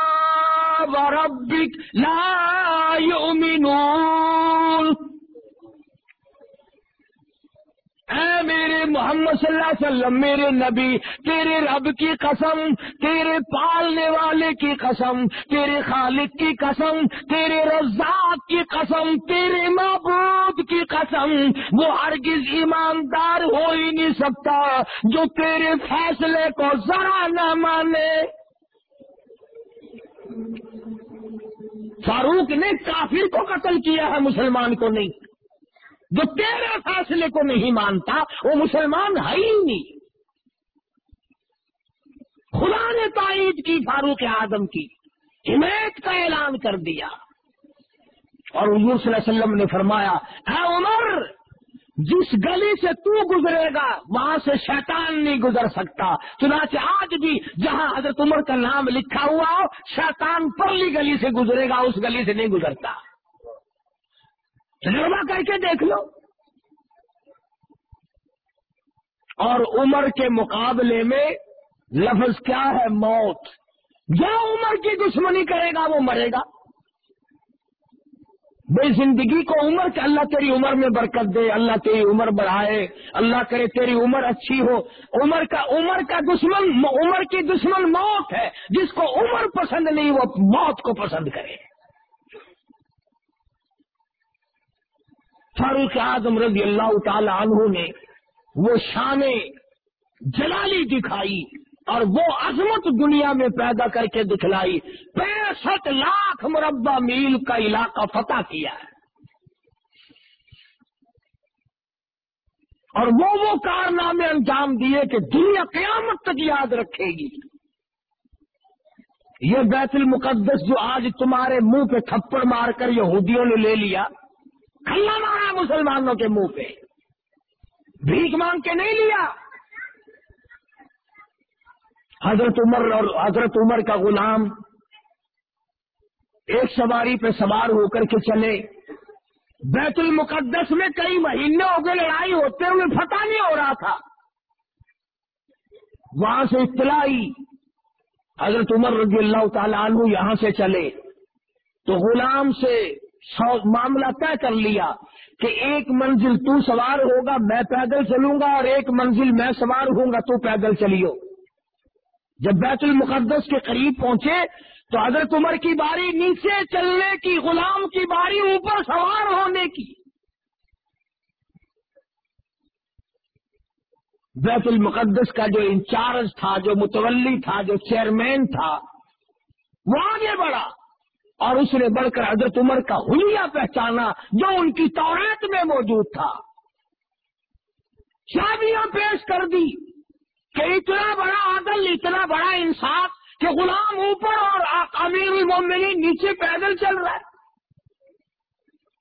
وربك لا يؤمنون. اے میرے محمد صلی اللہ علیہ وسلم، میرے نبی، تیرے رب کی قسم، تیرے پالنے والے کی قسم، تیرے خالق کی قسم، تیرے رزاق کی قسم، تیرے معبود کی قسم، وہ ہرگز ایماندار ہو ہی نہیں سکتا جو تیرے فیصلے کو ذرا نہ مانے۔ فاروق نے کافر کو قتل کیا ہے، مسلمان کو نہیں۔ جو تیرے فیصلے کو نہیں مانتا، وہ مسلمان ہے ہی نہیں۔ خدا نے تائید کی فاروق اعظم کی حمایت کا اعلان کر دیا۔ اور حضور صلی اللہ علیہ وسلم نے فرمایا، اے عمر! جس گلی سے تو گزرے گا، وہاں سے شیطان نہیں گزر سکتا۔ چنانچہ آج بھی جہاں حضرت عمر کا نام لکھا ہوا ہو، شیطان پرلی گلی سے گزرے گا، اس گلی سے نہیں گزرتا۔ تجربہ کر کے دیکھ لو۔ اور عمر کے مقابلے میں لفظ کیا ہے؟ موت۔ جو عمر کی دشمنی کرے گا، وہ مرے گا۔ بے زندگی کو عمر کے اللہ تیری عمر میں برکت دے، اللہ تیری عمر بڑھائے، اللہ کرے تیری عمر اچھی ہو۔ عمر کا عمر کا دشمن، عمر کی دشمن موت ہے۔ جس کو عمر پسند نہیں، وہ موت کو پسند کرے۔ فاروق اعظم رضی اللہ تعالی عنہ نے وہ شان جلالی دکھائی۔ اور وہ عظمت دنیا میں پیدا کر کے دکھلائی۔ پینسٹھ لاکھ مربع میل کا علاقہ فتح کیا ہے۔ اور وہ وہ کارنامے انجام دیے کہ دنیا قیامت تک یاد رکھے گی۔ یہ بیت المقدس جو آج تمہارے منہ پہ تھپڑ مار کر یہودیوں نے لے لیا کھلا مارا مسلمانوں کے منہ پہ۔ بھیک مانگ کے نہیں لیا۔ حضرت عمر اور حضرت عمر کا غلام ایک سواری پہ سوار ہو کر کے چلے۔ بیت المقدس میں کئی مہینے ہو گئے، لڑائی ہوتے ہوئے فتح نہیں ہو رہا تھا۔ وہاں سے اطلاع حضرت عمر رضی اللہ تعالیٰ عنہ یہاں سے چلے۔ تو غلام سے معاملہ طے کر لیا کہ ایک منزل تو سوار ہوگا، میں پیدل چلوں گا اور ایک منزل میں سوار ہوں گا، تو پیدل چلیو۔ جب بیت المقدس کے قریب پہنچے تو حضرت عمر کی باری نیچے چلنے کی، غلام کی باری اوپر سوار ہونے کی۔ بیت المقدس کا جو انچارج تھا، جو متولی تھا، جو چیئرمین تھا، وہ آگے بڑھا اور اس نے بڑھ کر حضرت عمر کا حلیہ پہچانا جو ان کی توریت میں موجود تھا۔ شادیاں پیش کر دی کہ اتنا بڑا عادل اتنا بڑا انصاف کہ غلام اوپر اور امیر المومنین نیچے پیدل چل رہا ہے۔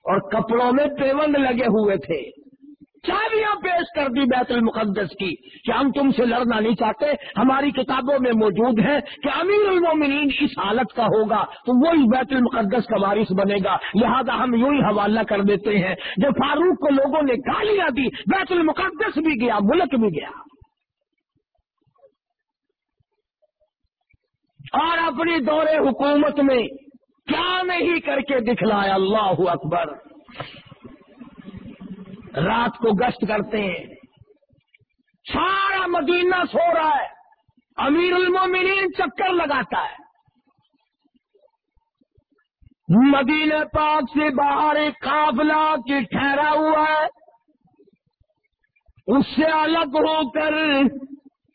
اور کپڑوں میں پیوند لگے ہوئے تھے۔ چابیاں پیش کر دی بیت المقدس کی کہ ہم تم سے لڑنا نہیں چاہتے۔ ہماری کتابوں میں موجود ہے کہ امیر المومنین اس حالت کا ہوگا تو وہی بیت المقدس کا وارث بنے گا۔ لہذا ہم یوں ہی حوالہ کر دیتے ہیں۔ جب فاروق کو لوگوں نے گالیاں دی، بیت المقدس بھی گیا، ملک بھی گیا۔ اور اپنی دور حکومت میں کیا نہیں کر کے دکھلایا اللہ اکبر؟ رات کو گشت کرتے ہیں۔ سارا مدینہ سو رہا ہے۔ امیر المومنین چکر لگاتا ہے۔ مدینہ پاک سے باہر ایک قافلہ کی ٹھہرا ہوا ہے۔ اس سے الگ ہو کر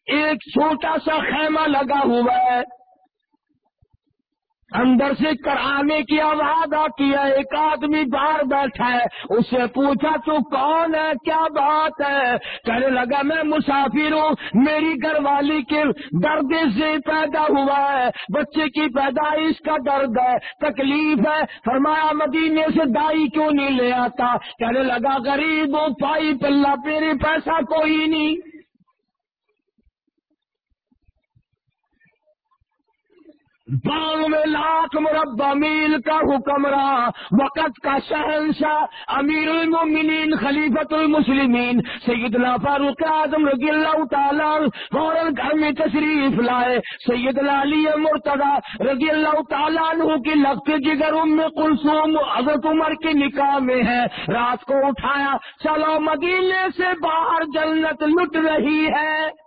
ایک چھوٹا سا خیمہ لگا ہوا ہے۔ اندر سے کرانے کی آواز آتی ہے ایک آدمی باہر بیٹھا ہے، اس سے پوچھا، تو کون ہے؟ کیا بات ہے؟ کہنے لگا، میں مسافر ہوں، میری گھر والی کے درد سے پیدا ہوا ہے، بچے کی پیدائش کا درد ہے، تکلیف ہے۔ فرمایا، مدینے سے دائی کیوں نہیں لے آتا؟ کہنے لگا، غریب ہوں، پائی پلہ، میرے پیسہ کوئی نہیں۔ بانوے لاکھ مربع میل کا حکمراں، وقت کا شہنشاہ، امیر المومنین خلیفت المسلمین، سیدنا فاروق اعظم رضی اللہ تعالیٰ فوراً گھر میں تشریف لائے۔ سیدنا علی مرتضی رضی اللہ تعالیٰ عنہ کی لخت جگر ام کلثوم حضرت عمر کے نکاح میں ہے۔ رات کو اٹھایا، چلو مدینے سے باہر جنت لٹ رہی ہے۔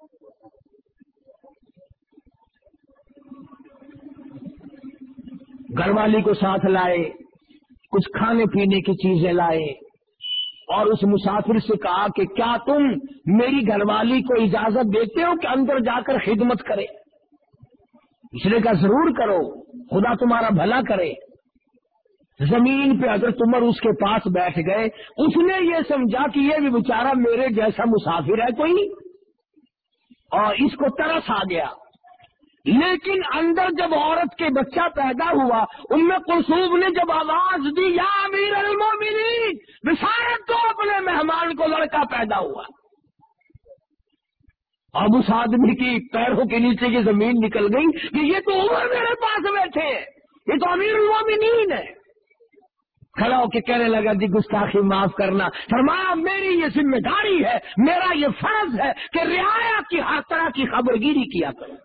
گھر والی کو ساتھ لائے، کچھ کھانے پینے کی چیزیں لائے۔ اور اس مسافر سے کہا کہ کیا تم میری گھر والی کو اجازت دیتے ہو کہ اندر جا کر خدمت کرے؟ اس نے کہا، ضرور کرو، خدا تمہارا بھلا کرے۔ زمین پہ اگر تمر اس کے پاس بیٹھ گئے، اس نے یہ سمجھا کہ یہ بھی بیچارہ میرے جیسا مسافر ہے کوئی۔ اور اس کو ترس آ گیا۔ لیکن اندر جب عورت کے بچہ پیدا ہوا ان میں نے جب آواز دی، یا امیر المومنین! بشارت تو اپنے مہمان کو لڑکا پیدا ہوا۔ اب اس آدمی کی پیروں کے نیچے کی زمین نکل گئی کہ یہ تو عمر میرے پاس بیٹھے ہیں، یہ تو امیر المومنین ہے۔ کھڑا ہو کے کہنے لگا جی گستاخی معاف کرنا۔ فرمایا، میری یہ ذمہ داری ہے، میرا یہ فرض ہے کہ رعایا کی ہر طرح کی خبر گیری کیا کروں۔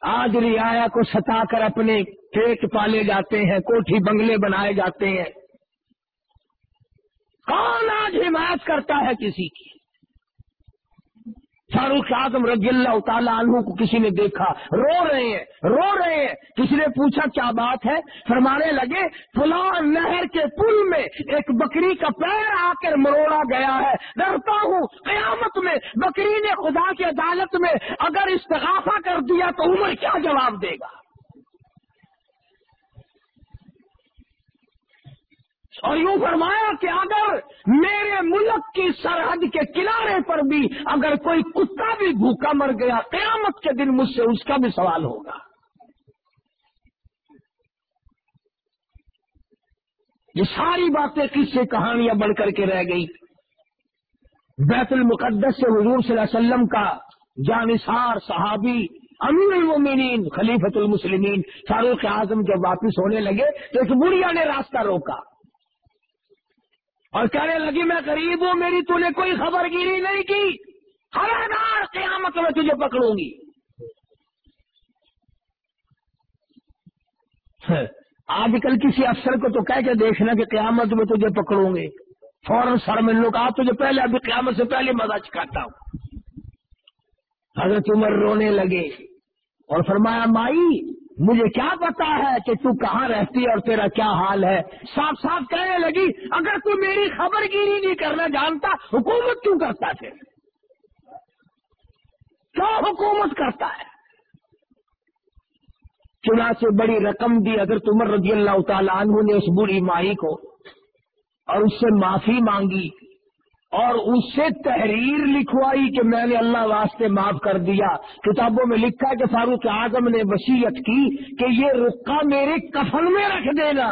آج رعایا کو ستا کر اپنے پیٹ پالے جاتے ہیں، کوٹھی بنگلے بنائے جاتے ہیں۔ کون آج حمایت کرتا ہے کسی کی؟ فاروق اعظم رضی اللہ تعالیٰ عنہ کو کسی نے دیکھا، رو رہے ہیں، رو رہے ہیں۔ کسی نے پوچھا، کیا بات ہے؟ فرمانے لگے فلاں نہر کے پل میں ایک بکری کا پیر آ کر مروڑا گیا ہے۔ ڈرتا ہوں، قیامت میں بکری نے خدا کی عدالت میں اگر استغافہ کر دیا تو عمر کیا جواب دے گا؟ اور یوں فرمایا کہ اگر میرے ملک کی سرحد کے کنارے پر بھی اگر کوئی کتا بھی بھوکا مر گیا، قیامت کے دن مجھ سے اس کا بھی سوال ہوگا۔ یہ ساری باتیں کس سے کہانیاں بڑھ کر کے رہ گئی بیت المقدس سے حضور صلی اللہ علیہ وسلم کا جانصار صحابی امیر المومنین خلیفت المسلمین، فاروق اعظم جب واپس ہونے لگے تو ایک بڑھیا نے راستہ روکا۔ اور کہنے لگی، میں غریب ہوں، میری تو نے کوئی خبر گیری نہیں کی۔ ہر قیامت میں تجھے پکڑوں گی۔ ہاں، آج کل کسی افسر کو تو کہہ کے دیکھنا کہ قیامت میں تجھے پکڑوں گے۔ فوراً سر میں لوگ، آپ تجھے پہلے، ابھی قیامت سے پہلے مزہ چکاتا ہوں۔ حضرت عمر رونے لگے اور فرمایا، مائی مجھے کیا پتا ہے کہ تو کہاں رہتی اور تیرا کیا حال ہے؟ صاف صاف کہنے لگی، اگر تو میری خبر گیری نہیں کرنا جانتا، حکومت کیوں کرتا پھر؟ کیوں حکومت کرتا ہے؟ چنا سے بڑی رقم دی اگر تمر رضی اللہ تعالیٰ عنہ نے اس بری مائی کو اور اس سے معافی مانگی۔ اور اس سے تحریر لکھوائی کہ میں نے اللہ واسطے معاف کر دیا۔ کتابوں میں لکھا کہ فاروق اعظم نے وسیعت کی کہ یہ رکا میرے کفن میں رکھ دینا۔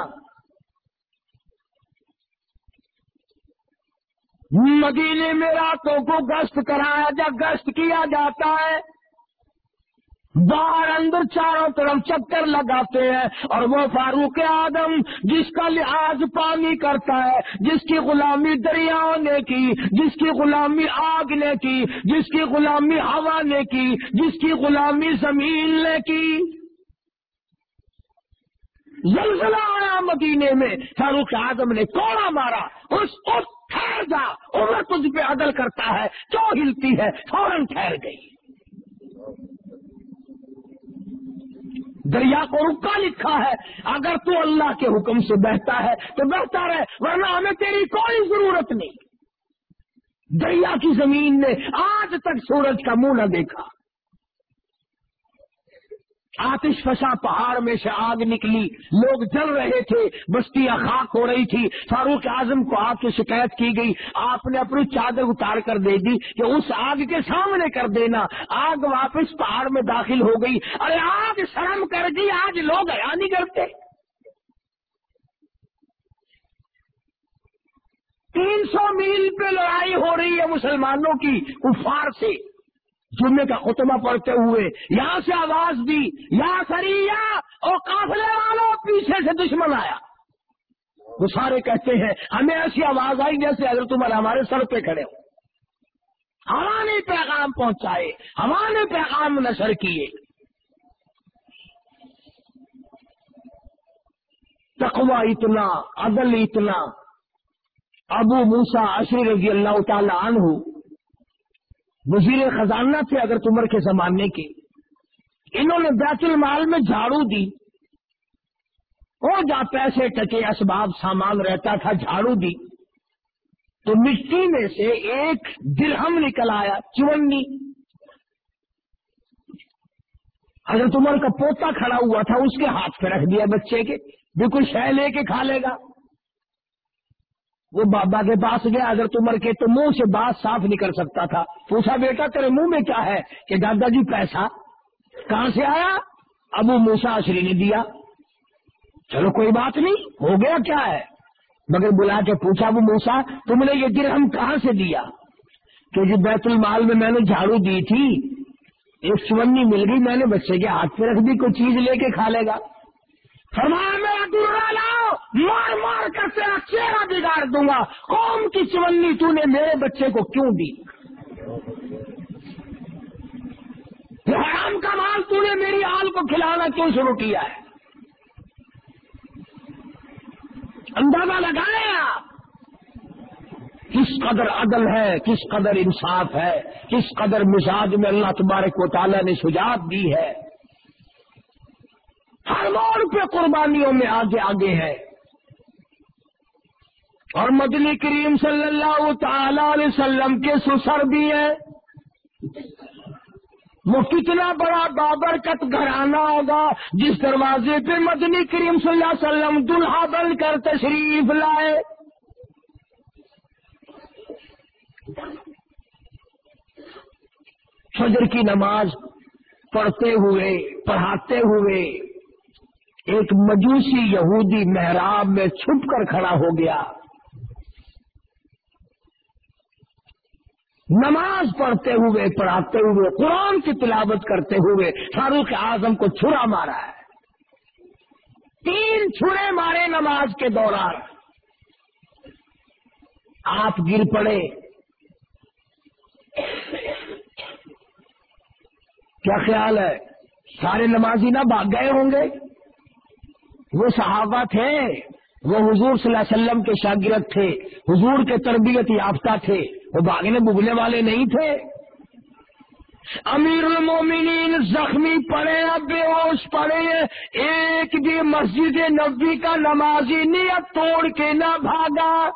مدینے میں راتوں کو گشت کرایا جا، گشت کیا جاتا ہے۔ باہر اندر چاروں طرف چکر لگاتے ہیں اور وہ فاروق آدم جس کا لحاظ پانی کرتا ہے، جس کی غلامی دریاؤں نے کی، جس کی غلامی آگ نے کی، جس کی غلامی ہوا نے کی، جس کی غلامی زمین نے کی۔ زلزلہ آیا مدینے میں، فاروق آدم نے کوڑا مارا، اس کو ٹھہر جا، عمر تجھ پہ عدل کرتا ہے، جو ہلتی ہے، فوراً ٹھہر گئی۔ دریا کو رکا لکھا ہے۔ اگر تو اللہ کے حکم سے بہتا ہے تو بہتا رہے ورنہ ہمیں تیری کوئی ضرورت نہیں۔ دریا کی زمین نے آج تک سورج کا منہ نہ دیکھا۔ آتش فشا پہاڑ میں سے آگ نکلی۔ لوگ جل رہے تھے۔ بستیاں خاک ہو رہی تھی۔ فاروق اعظم کو آپ کی شکایت کی گئی۔ آپ نے اپنی چادر اتار کر دے دی کہ اس آگ کے سامنے کر دینا۔ آگ واپس پہاڑ میں داخل ہو گئی۔ ارے آگ شرم کر دی آج لوگ حیا نہیں کرتے۔ تین سو میل پہ لڑائی ہو رہی ہے مسلمانوں کی کفار سے۔ جمعے کا خطبہ پڑھتے ہوئے یہاں سے آواز دی، یا سریا اور قافلے والوں، پیچھے سے دشمن آیا۔ وہ سارے کہتے ہیں، ہمیں ایسی آواز آئی جیسے اگر تم ہمارے سر پہ کھڑے ہو ہوا نے پیغام پہنچائے ہوا نے پیغام نشر کیے۔ تقوا اتنا، عدل اتنا۔ ابو موسا اشری رضی اللہ تعالی عنہ وزیر خزانہ تھے اگر تمر کے زمانے کے۔ انہوں نے بیت المال میں جھاڑو دی۔ اور جا پیسے ٹکے، اسباب، سامان رہتا تھا، جھاڑو دی۔ تو مٹی میں سے ایک درہم نکل آیا چونی حضرت عمر کا پوتا کھڑا ہوا تھا، اس کے ہاتھ پہ رکھ دیا بچے کے۔ بالکل شہ لے کے کھا لے گا۔ وہ بابا کے پاس گیا اگر تمر کے تو منہ سے بات صاف نکل سکتا تھا۔ پوچھا، بیٹا، تیرے منہ میں کیا ہے؟ کہ دادا جی پیسہ۔ کہاں سے آیا؟ ابو موسا اشری نے دیا۔ چلو، کوئی بات نہیں، ہو گیا کیا ہے؟ مگر بلا کے پوچھا، ابو موسا تم نے یہ درہم کہاں سے دیا؟ کہ جی بیت المال میں میں نے جھاڑو دی تھی، ایک چونی مل گئی، میں نے بچے کے ہاتھ پہ رکھ دی، کوئی چیز لے کے کھا لے گا۔ فرمایا، میرا درا لاؤ، مار مار کر تیرا چہرہ بگاڑ دوں گا۔ قوم کی چونی تو نے میرے بچے کو کیوں دی؟ حرام کا مال تو نے میری آل کو کھلانا کیوں شروع کیا ہے؟ اندازہ لگایا کس قدر عدل ہے، کس قدر انصاف ہے، کس قدر مزاج میں اللہ تبارک و تعالیٰ نے سجاعت دی ہے؟ ہر موڑ پہ قربانیوں میں آگے آگے ہے۔ اور مدنی کریم صلی اللہ تعالی علیہ وسلم کے سسر بھی ہیں۔ وہ کتنا بڑا بابرکت گھرانا ہوگا جس دروازے پہ مدنی کریم صلی اللہ علیہ وسلم دلہا بن کر تشریف لائے۔ فجر کی نماز پڑھتے ہوئے، پڑھاتے ہوئے ایک مجوسی یہودی محراب میں چھپ کر کھڑا ہو گیا۔ نماز پڑھتے ہوئے، پڑھاتے ہوئے، قرآن کی تلاوت کرتے ہوئے فاروق اعظم کو چھڑا مارا ہے۔ تین چھڑے مارے نماز کے دوران۔ آپ گر پڑے۔ کیا خیال ہے؟ سارے نمازی نہ بھاگ گئے ہوں گے؟ وہ صحابہ تھے، وہ حضور صلی اللہ علیہ وسلم کے شاگرد تھے، حضور کے تربیت یافتہ تھے، وہ باغنے بگنے والے نہیں تھے۔ امیر المومنین زخمی پڑے بے ہوش پڑے، ایک بھی مسجد نبی کا نمازی نیت توڑ کے نہ بھاگا۔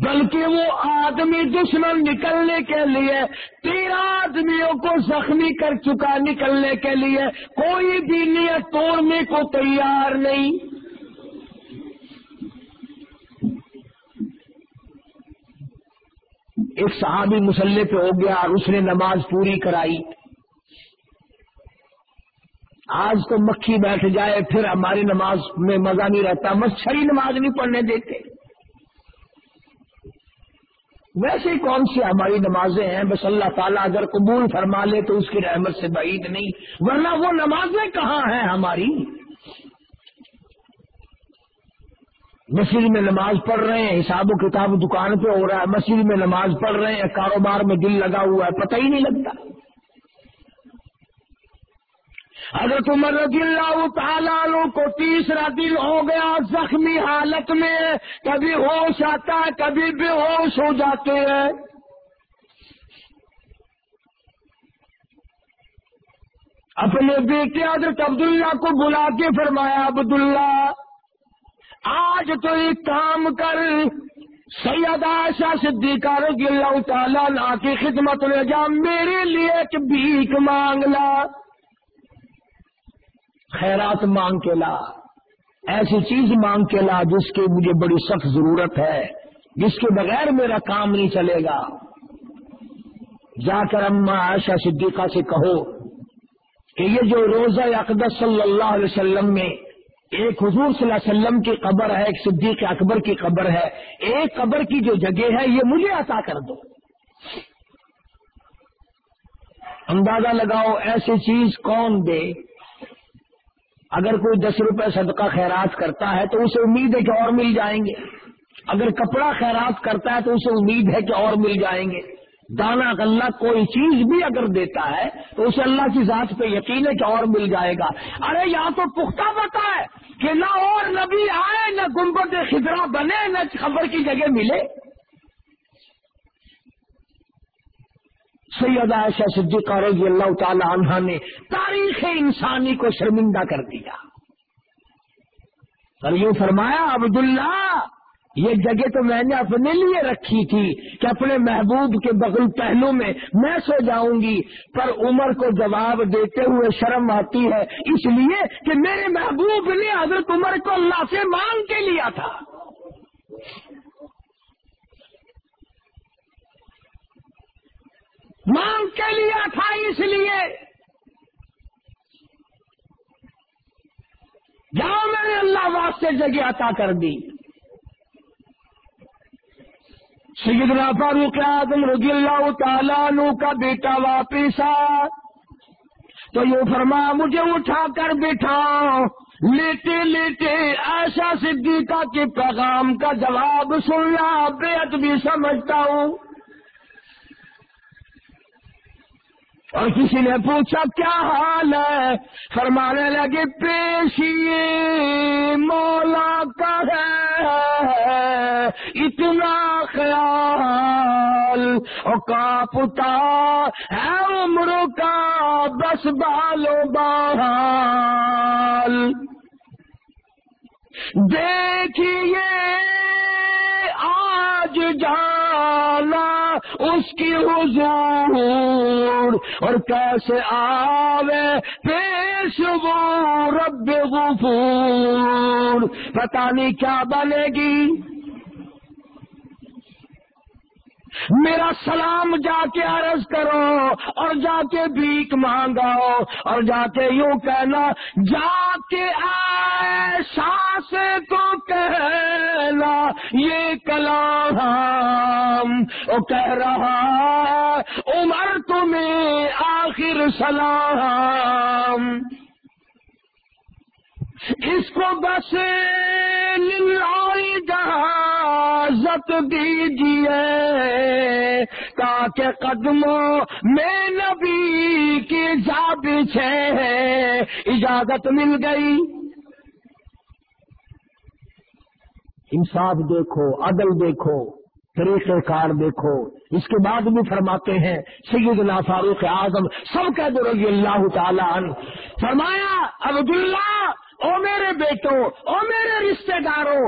بلکہ وہ آدمی دشمن نکلنے کے لیے تیرہ آدمیوں کو زخمی کر چکا نکلنے کے لیے، کوئی بھی نیت توڑنے کو تیار نہیں۔ ایک صحابی مسلح پہ ہو گیا اور اس نے نماز پوری کرائی۔ آج تو مکھی بیٹھ جائے، پھر ہماری نماز میں مزہ نہیں رہتا مچھری نماز نہیں پڑھنے دیتے۔ ویسے کون سی ہماری نمازیں ہیں؟ بس اللہ تعالیٰ اگر قبول فرما لے تو اس کی رحمت سے بعید نہیں۔ ورنہ وہ نمازیں کہاں ہیں ہماری؟ مسجد میں نماز پڑھ رہے ہیں، حساب و کتاب دکان پہ ہو رہا ہے، مسجد میں نماز پڑھ رہے ہیں، کاروبار میں دل لگا ہوا ہے، پتہ ہی نہیں لگتا۔ حضرت عمر رضی اللہ تعالیٰ عنہ کو تیسرا دل ہو گیا زخمی حالت میں، کبھی ہوش آتا ہے، کبھی بے ہوش ہو جاتے ہیں۔ اپنے بیٹے حضرت عبداللہ کو بلا کے فرمایا، عبداللہ، آج تو ایک کام کر سید آشا صدیقہ رضی اللہ تعالیٰ کی خدمت لے جا، میرے لیے ایک بھیک مانگ لا۔ خیرات مانگ کے لا۔ ایسی چیز مانگ کے لا جس کی مجھے بڑی سخت ضرورت ہے، جس کے بغیر میرا کام نہیں چلے گا۔ جا کر اما عائشہ صدیقہ سے کہو کہ یہ جو روزہ اقدس صلی اللہ علیہ وسلم میں ایک حضور صلی اللہ علیہ وسلم کی قبر ہے، ایک صدیق اکبر کی قبر ہے، ایک قبر کی جو جگہ ہے، یہ مجھے عطا کر دو۔ اندازہ لگاؤ، ایسی چیز کون دے؟ اگر کوئی دس روپے صدقہ خیرات کرتا ہے تو اسے امید ہے کہ اور مل جائیں گے۔ اگر کپڑا خیرات کرتا ہے تو اسے امید ہے کہ اور مل جائیں گے۔ دانا غلہ کوئی چیز بھی اگر دیتا ہے تو اسے اللہ کی ذات پہ یقین ہے کہ اور مل جائے گا۔ ارے، یا تو پختہ بتا ہے کہ نہ اور نبی آئے، نہ گنبد خدرا بنے، نہ خبر کی جگہ ملے۔ سید عائشہ صدیقہ رضی اللہ تعالی عنہ نے تاریخ انسانی کو شرمندہ کر دیا۔ اور یوں فرمایا، عبداللہ، یہ جگہ تو میں نے اپنے لیے رکھی تھی کہ اپنے محبوب کے بغل پہلو میں میں سو جاؤں گی پر عمر کو جواب دیتے ہوئے شرم آتی ہے، اس لیے کہ میرے محبوب نے حضرت عمر کو اللہ سے مانگ کے لیا تھا۔ مانگ کے لیا تھا اس لیے۔ جاؤ میں نے اللہ واسطے جگہ عطا کر دی۔ سیدنا فاروق اعظم رضی اللہ تعالیٰ عنہ کا بیٹا واپس آ۔ تو یہ فرما، مجھے اٹھا کر بٹھا لیٹے لیٹے ایسا صدیقہ کے پیغام کا جواب سننا، بے بھی سمجھتا ہوں۔ اور کسی نے پوچھا کیا حال ہے؟ فرمانے لگے، پیشی مولا کا ہے، اتنا خیال۔ اور کاپتا ہے عمر کا بس بالو بال دیکھیے، آج جانا اس کی حضور اور کیسے آوے پیش وہ رب غفور، پتہ نہیں کیا بنے گی؟ میرا سلام جا کے عرض کرو اور جا کے بھیک مانگاؤ اور جا کے یوں کہنا، جا کے آئے ساس کو کہنا یہ کلام وہ کہہ رہا عمر تمہیں آخر سلام۔ اس کو بس اجازت دیجیے تاکہ قدموں میں نبی کی جاب ہے۔ اجازت مل گئی۔ انصاف دیکھو، عدل دیکھو، طریقہ کار دیکھو۔ اس کے بعد بھی فرماتے ہیں، سیدنا فاروق اعظم سب کا رضی اللہ تعالیٰ عنہ، فرمایا، عبداللہ او میرے بیٹوں او میرے رشتہ داروں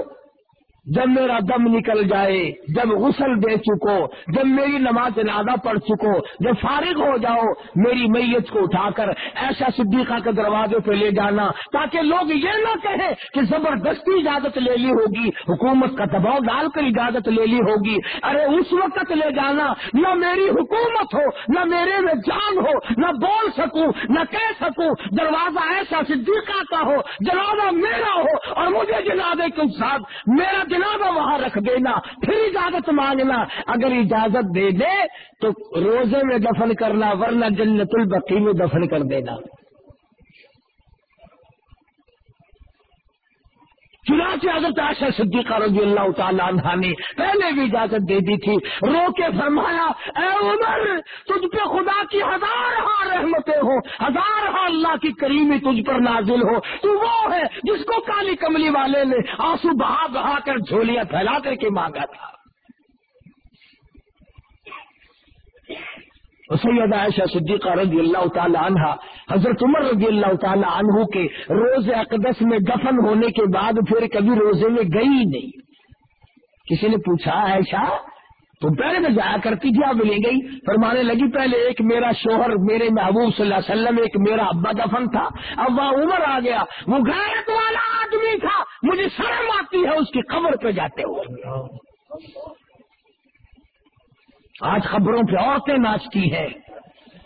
جب میرا دم نکل جائے، جب غسل دے چکو، جب میری نماز نادا پڑھ چکو، جب فارغ ہو جاؤ، میری میت کو اٹھا کر ایسا صدیقہ کے دروازے پہ لے جانا، تاکہ لوگ یہ نہ کہیں کہ زبردستی اجازت لے لی ہوگی، حکومت کا دباؤ ڈال کر اجازت لے لی ہوگی۔ ارے، اس وقت لے جانا، نہ میری حکومت ہو، نہ میرے میں جان ہو، نہ بول سکوں، نہ کہہ سکوں، دروازہ ایسا صدیقہ کا ہو، جنازہ میرا ہو، اور مجھے جنازے کے ساتھ میرا جنازہ وہاں رکھ دینا، پھر اجازت مانگنا۔ اگر اجازت دے دے، تو روزے میں دفن کرنا، ورنہ جنت البقی میں دفن کر دینا۔ چنانچہ حضرت عائشہ صدیقہ رضی اللہ تعالیٰ عنہ نے پہلے بھی اجازت دے دی تھی، رو کے فرمایا، اے عمر، تجھ پہ خدا کی ہزار ہاں رحمتیں ہو ہزار ہاں اللہ کی کریمی تجھ پر نازل ہو۔ تو وہ ہے جس کو کالی کملی والے نے آنسو بہا بہا کر جھولیاں پھیلا کر کے مانگا تھا۔ سید عائشہ صدیقہ رضی اللہ تعالی عنہ، حضرت عمر رضی اللہ تعالی عنہ کے روز اقدس میں دفن ہونے کے بعد پھر کبھی روزے میں گئی نہیں۔ کسی نے پوچھا، عائشہ، تو پہلے میں جایا کرتی تھی، آپ ملے گئی۔ فرمانے لگی، پہلے ایک میرا شوہر میرے محبوب صلی اللہ علیہ وسلم، ایک میرا ابا دفن تھا۔ اب وہ عمر آ گیا۔ وہ غیرت والا آدمی تھا۔ مجھے شرم آتی ہے اس کی قبر پہ جاتے ہوئے۔ آج خبروں پہ عورتیں ناچتی ہیں۔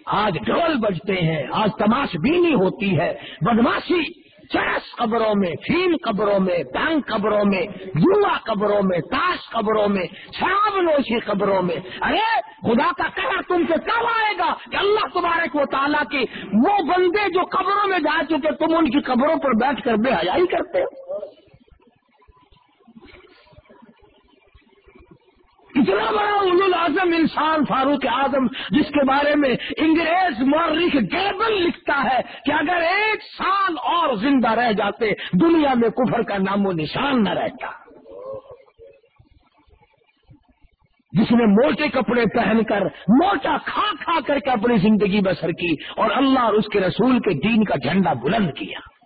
آج ڈھول بجتے ہیں۔ آج تماش بینی ہوتی ہے۔ بدماشی چرس قبروں میں فیم قبروں میں، بینک قبروں میں یوا قبروں میں، تاش قبروں میں، شراب نوشی قبروں میں۔ ارے، خدا کا کہا تم سے کب آئے گا کہ اللہ تبارک و تعالیٰ کی وہ بندے جو قبروں میں جا چکے، تم ان کی قبروں پر بیٹھ کر بے حیائی کرتے ہو؟ اتنا بڑا اول الاظم انسان فاروق اعظم جس کے بارے میں انگریز مورخ گیبل لکھتا ہے کہ اگر ایک سال اور زندہ رہ جاتے، دنیا میں کفر کا نام و نشان نہ رہتا۔ جس نے موٹے کپڑے پہن کر، موٹا کھا کھا کر کے اپنی زندگی بسر کی اور اللہ اور اس کے رسول کے دین کا جھنڈا بلند کیا۔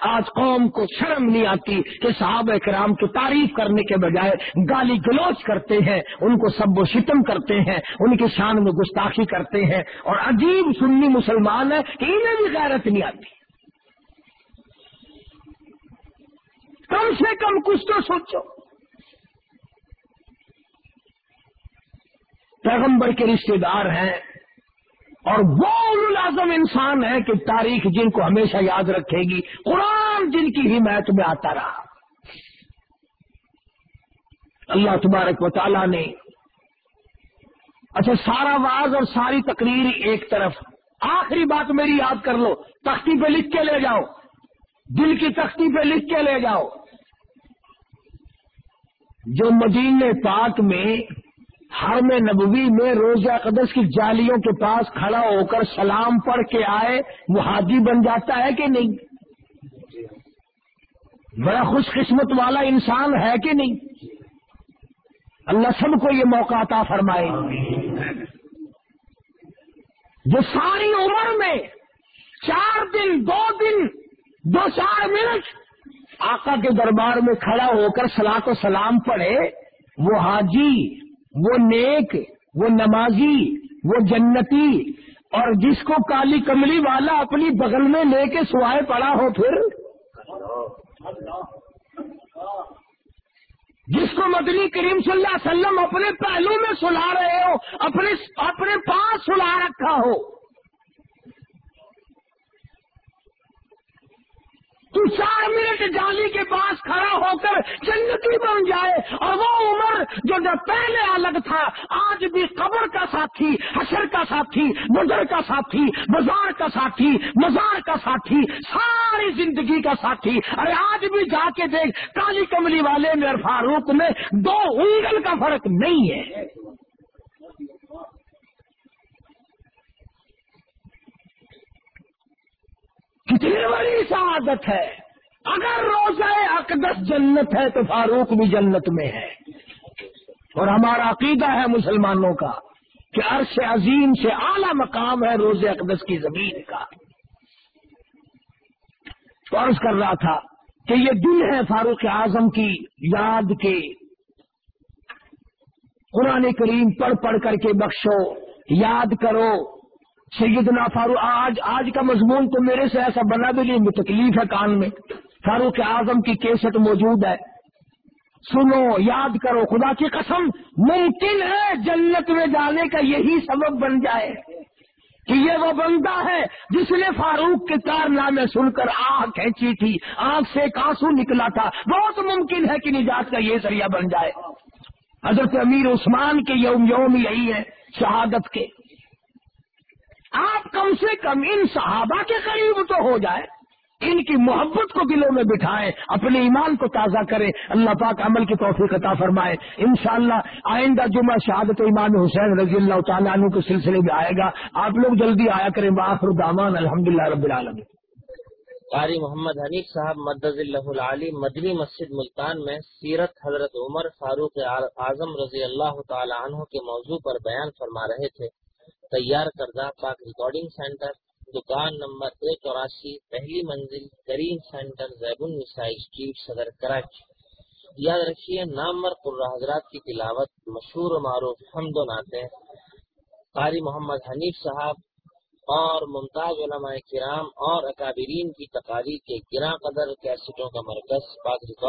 آج قوم کو شرم نہیں آتی کہ صحابہ کرام کی تعریف کرنے کے بجائے گالی گلوچ کرتے ہیں، ان کو سب و شتم کرتے ہیں، ان کی شان میں گستاخی کرتے ہیں اور عجیب سنی مسلمان ہے کہ انہیں بھی غیرت نہیں آتی۔ کم سے کم کچھ تو سوچو۔ پیغمبر کے رشتے دار ہیں اور وہ اعظم انسان ہے کہ تاریخ جن کو ہمیشہ یاد رکھے گی، قرآن جن کی حمایت میں آتا رہا۔ اللہ تبارک و تعالیٰ نے اچھا سارا واز اور ساری تقریر ایک طرف۔ آخری بات میری یاد کر لو، تختی پہ لکھ کے لے جاؤ۔ دل کی تختی پہ لکھ کے لے جاؤ۔ جو مدین پاک میں ہر میں نبوی میں روزہ قدس کی جالیوں کے پاس کھڑا ہو کر سلام پڑھ کے آئے وہ حاجی بن جاتا ہے کہ نہیں؟ بڑا خوش قسمت والا انسان ہے کہ نہیں؟ اللہ سب کو یہ موقع عطا فرمائے۔ جو ساری عمر میں چار دن، دو دن، دو چار منٹ آقا کے دربار میں کھڑا ہو کر سلا کو سلام پڑھے، وہ حاجی وہ نیک، وہ نمازی، وہ جنتی، اور جس کو کالی کملی والا اپنی بغل میں لے کے سوائے پڑا ہو پھر؟ جس کو مدنی کریم صلی اللہ علیہ وسلم اپنے پہلو میں سلا رہے ہو، اپنے اپنے پاس سلا رکھا ہو تو چار منٹ جالی کے پاس کھڑا ہو کر جنتی بن جائے اور وہ عمر جو پہلے الگ تھا، آج بھی قبر کا ساتھی، حشر کا ساتھی بزر کا ساتھی، بازار کا ساتھی، مزار کا ساتھی، ساری زندگی کا ساتھی۔ ارے آج بھی جا کے دیکھ، کالی کملی والے میں اور فاروق میں دو انگل کا فرق نہیں ہے۔ کتنی بڑی سعادت ہے۔ اگر روزہ اقدس جنت ہے تو فاروق بھی جنت میں ہے۔ اور ہمارا عقیدہ ہے مسلمانوں کا کہ عرش عظیم سے اعلی مقام ہے روز اقدس کی زمین کا۔ تو عرض کر رہا تھا کہ یہ دن ہے فاروق اعظم کی یاد کے۔ قرآن کریم پڑھ پڑھ کر کے بخشو، یاد کرو۔ سیدنا فاروق، آج آج کا مضمون تو میرے سے ایسا بنا بھی نہیں تکلیف ہے کان میں۔ فاروق اعظم کی کیسٹ موجود ہے۔ سنو، یاد کرو، خدا کی قسم، ممکن ہے جنت میں جانے کا یہی سبب بن جائے کہ یہ وہ بندہ ہے جس نے فاروق کے کارنامے سن کر آنکھ کھینچی تھی، آنکھ سے کاسو نکلا تھا۔ بہت ممکن ہے کہ نجات کا یہ ذریعہ بن جائے۔ حضرت امیر عثمان کے یوم یوم یہی ہے شہادت کے۔ آپ کم سے کم ان صحابہ کے قریب تو ہو جائے، ان کی محبت کو دلوں میں بٹھائیں اپنے ایمان کو تازہ کریں اللہ پاک عمل کی توفیق عطا فرمائے۔ انشاءاللہ آئندہ جمعہ شہادت ایمان حسین رضی اللہ تعالیٰ عنہ کے سلسلے میں آئے گا۔ آپ لوگ جلدی آیا کریں باخر دامان الحمد للہ رب العالمین۔ قاری محمد حنیف صاحب مدض اللہ العالی، مدنی مسجد ملتان میں سیرت حضرت عمر فاروق اعظم رضی اللہ تعالی عنہ کے موضوع پر بیان فرما رہے تھے۔ تیار کردہ پاک ریکارڈنگ سینٹر، دکان نمبر ایک چوراسی، پہلی منزل، کریم سینٹر، زیب النسائی اسٹریٹ، صدر کراچی۔ یاد رکھیے، نامور قرہ حضرات کی تلاوت مشہور و معروف حمد و ناتے قاری محمد حنیف صاحب اور ممتاز علماء کرام اور اکابرین کی تقاریر کے گراں قدر کیسٹوں کا مرکز پاک ریکارڈ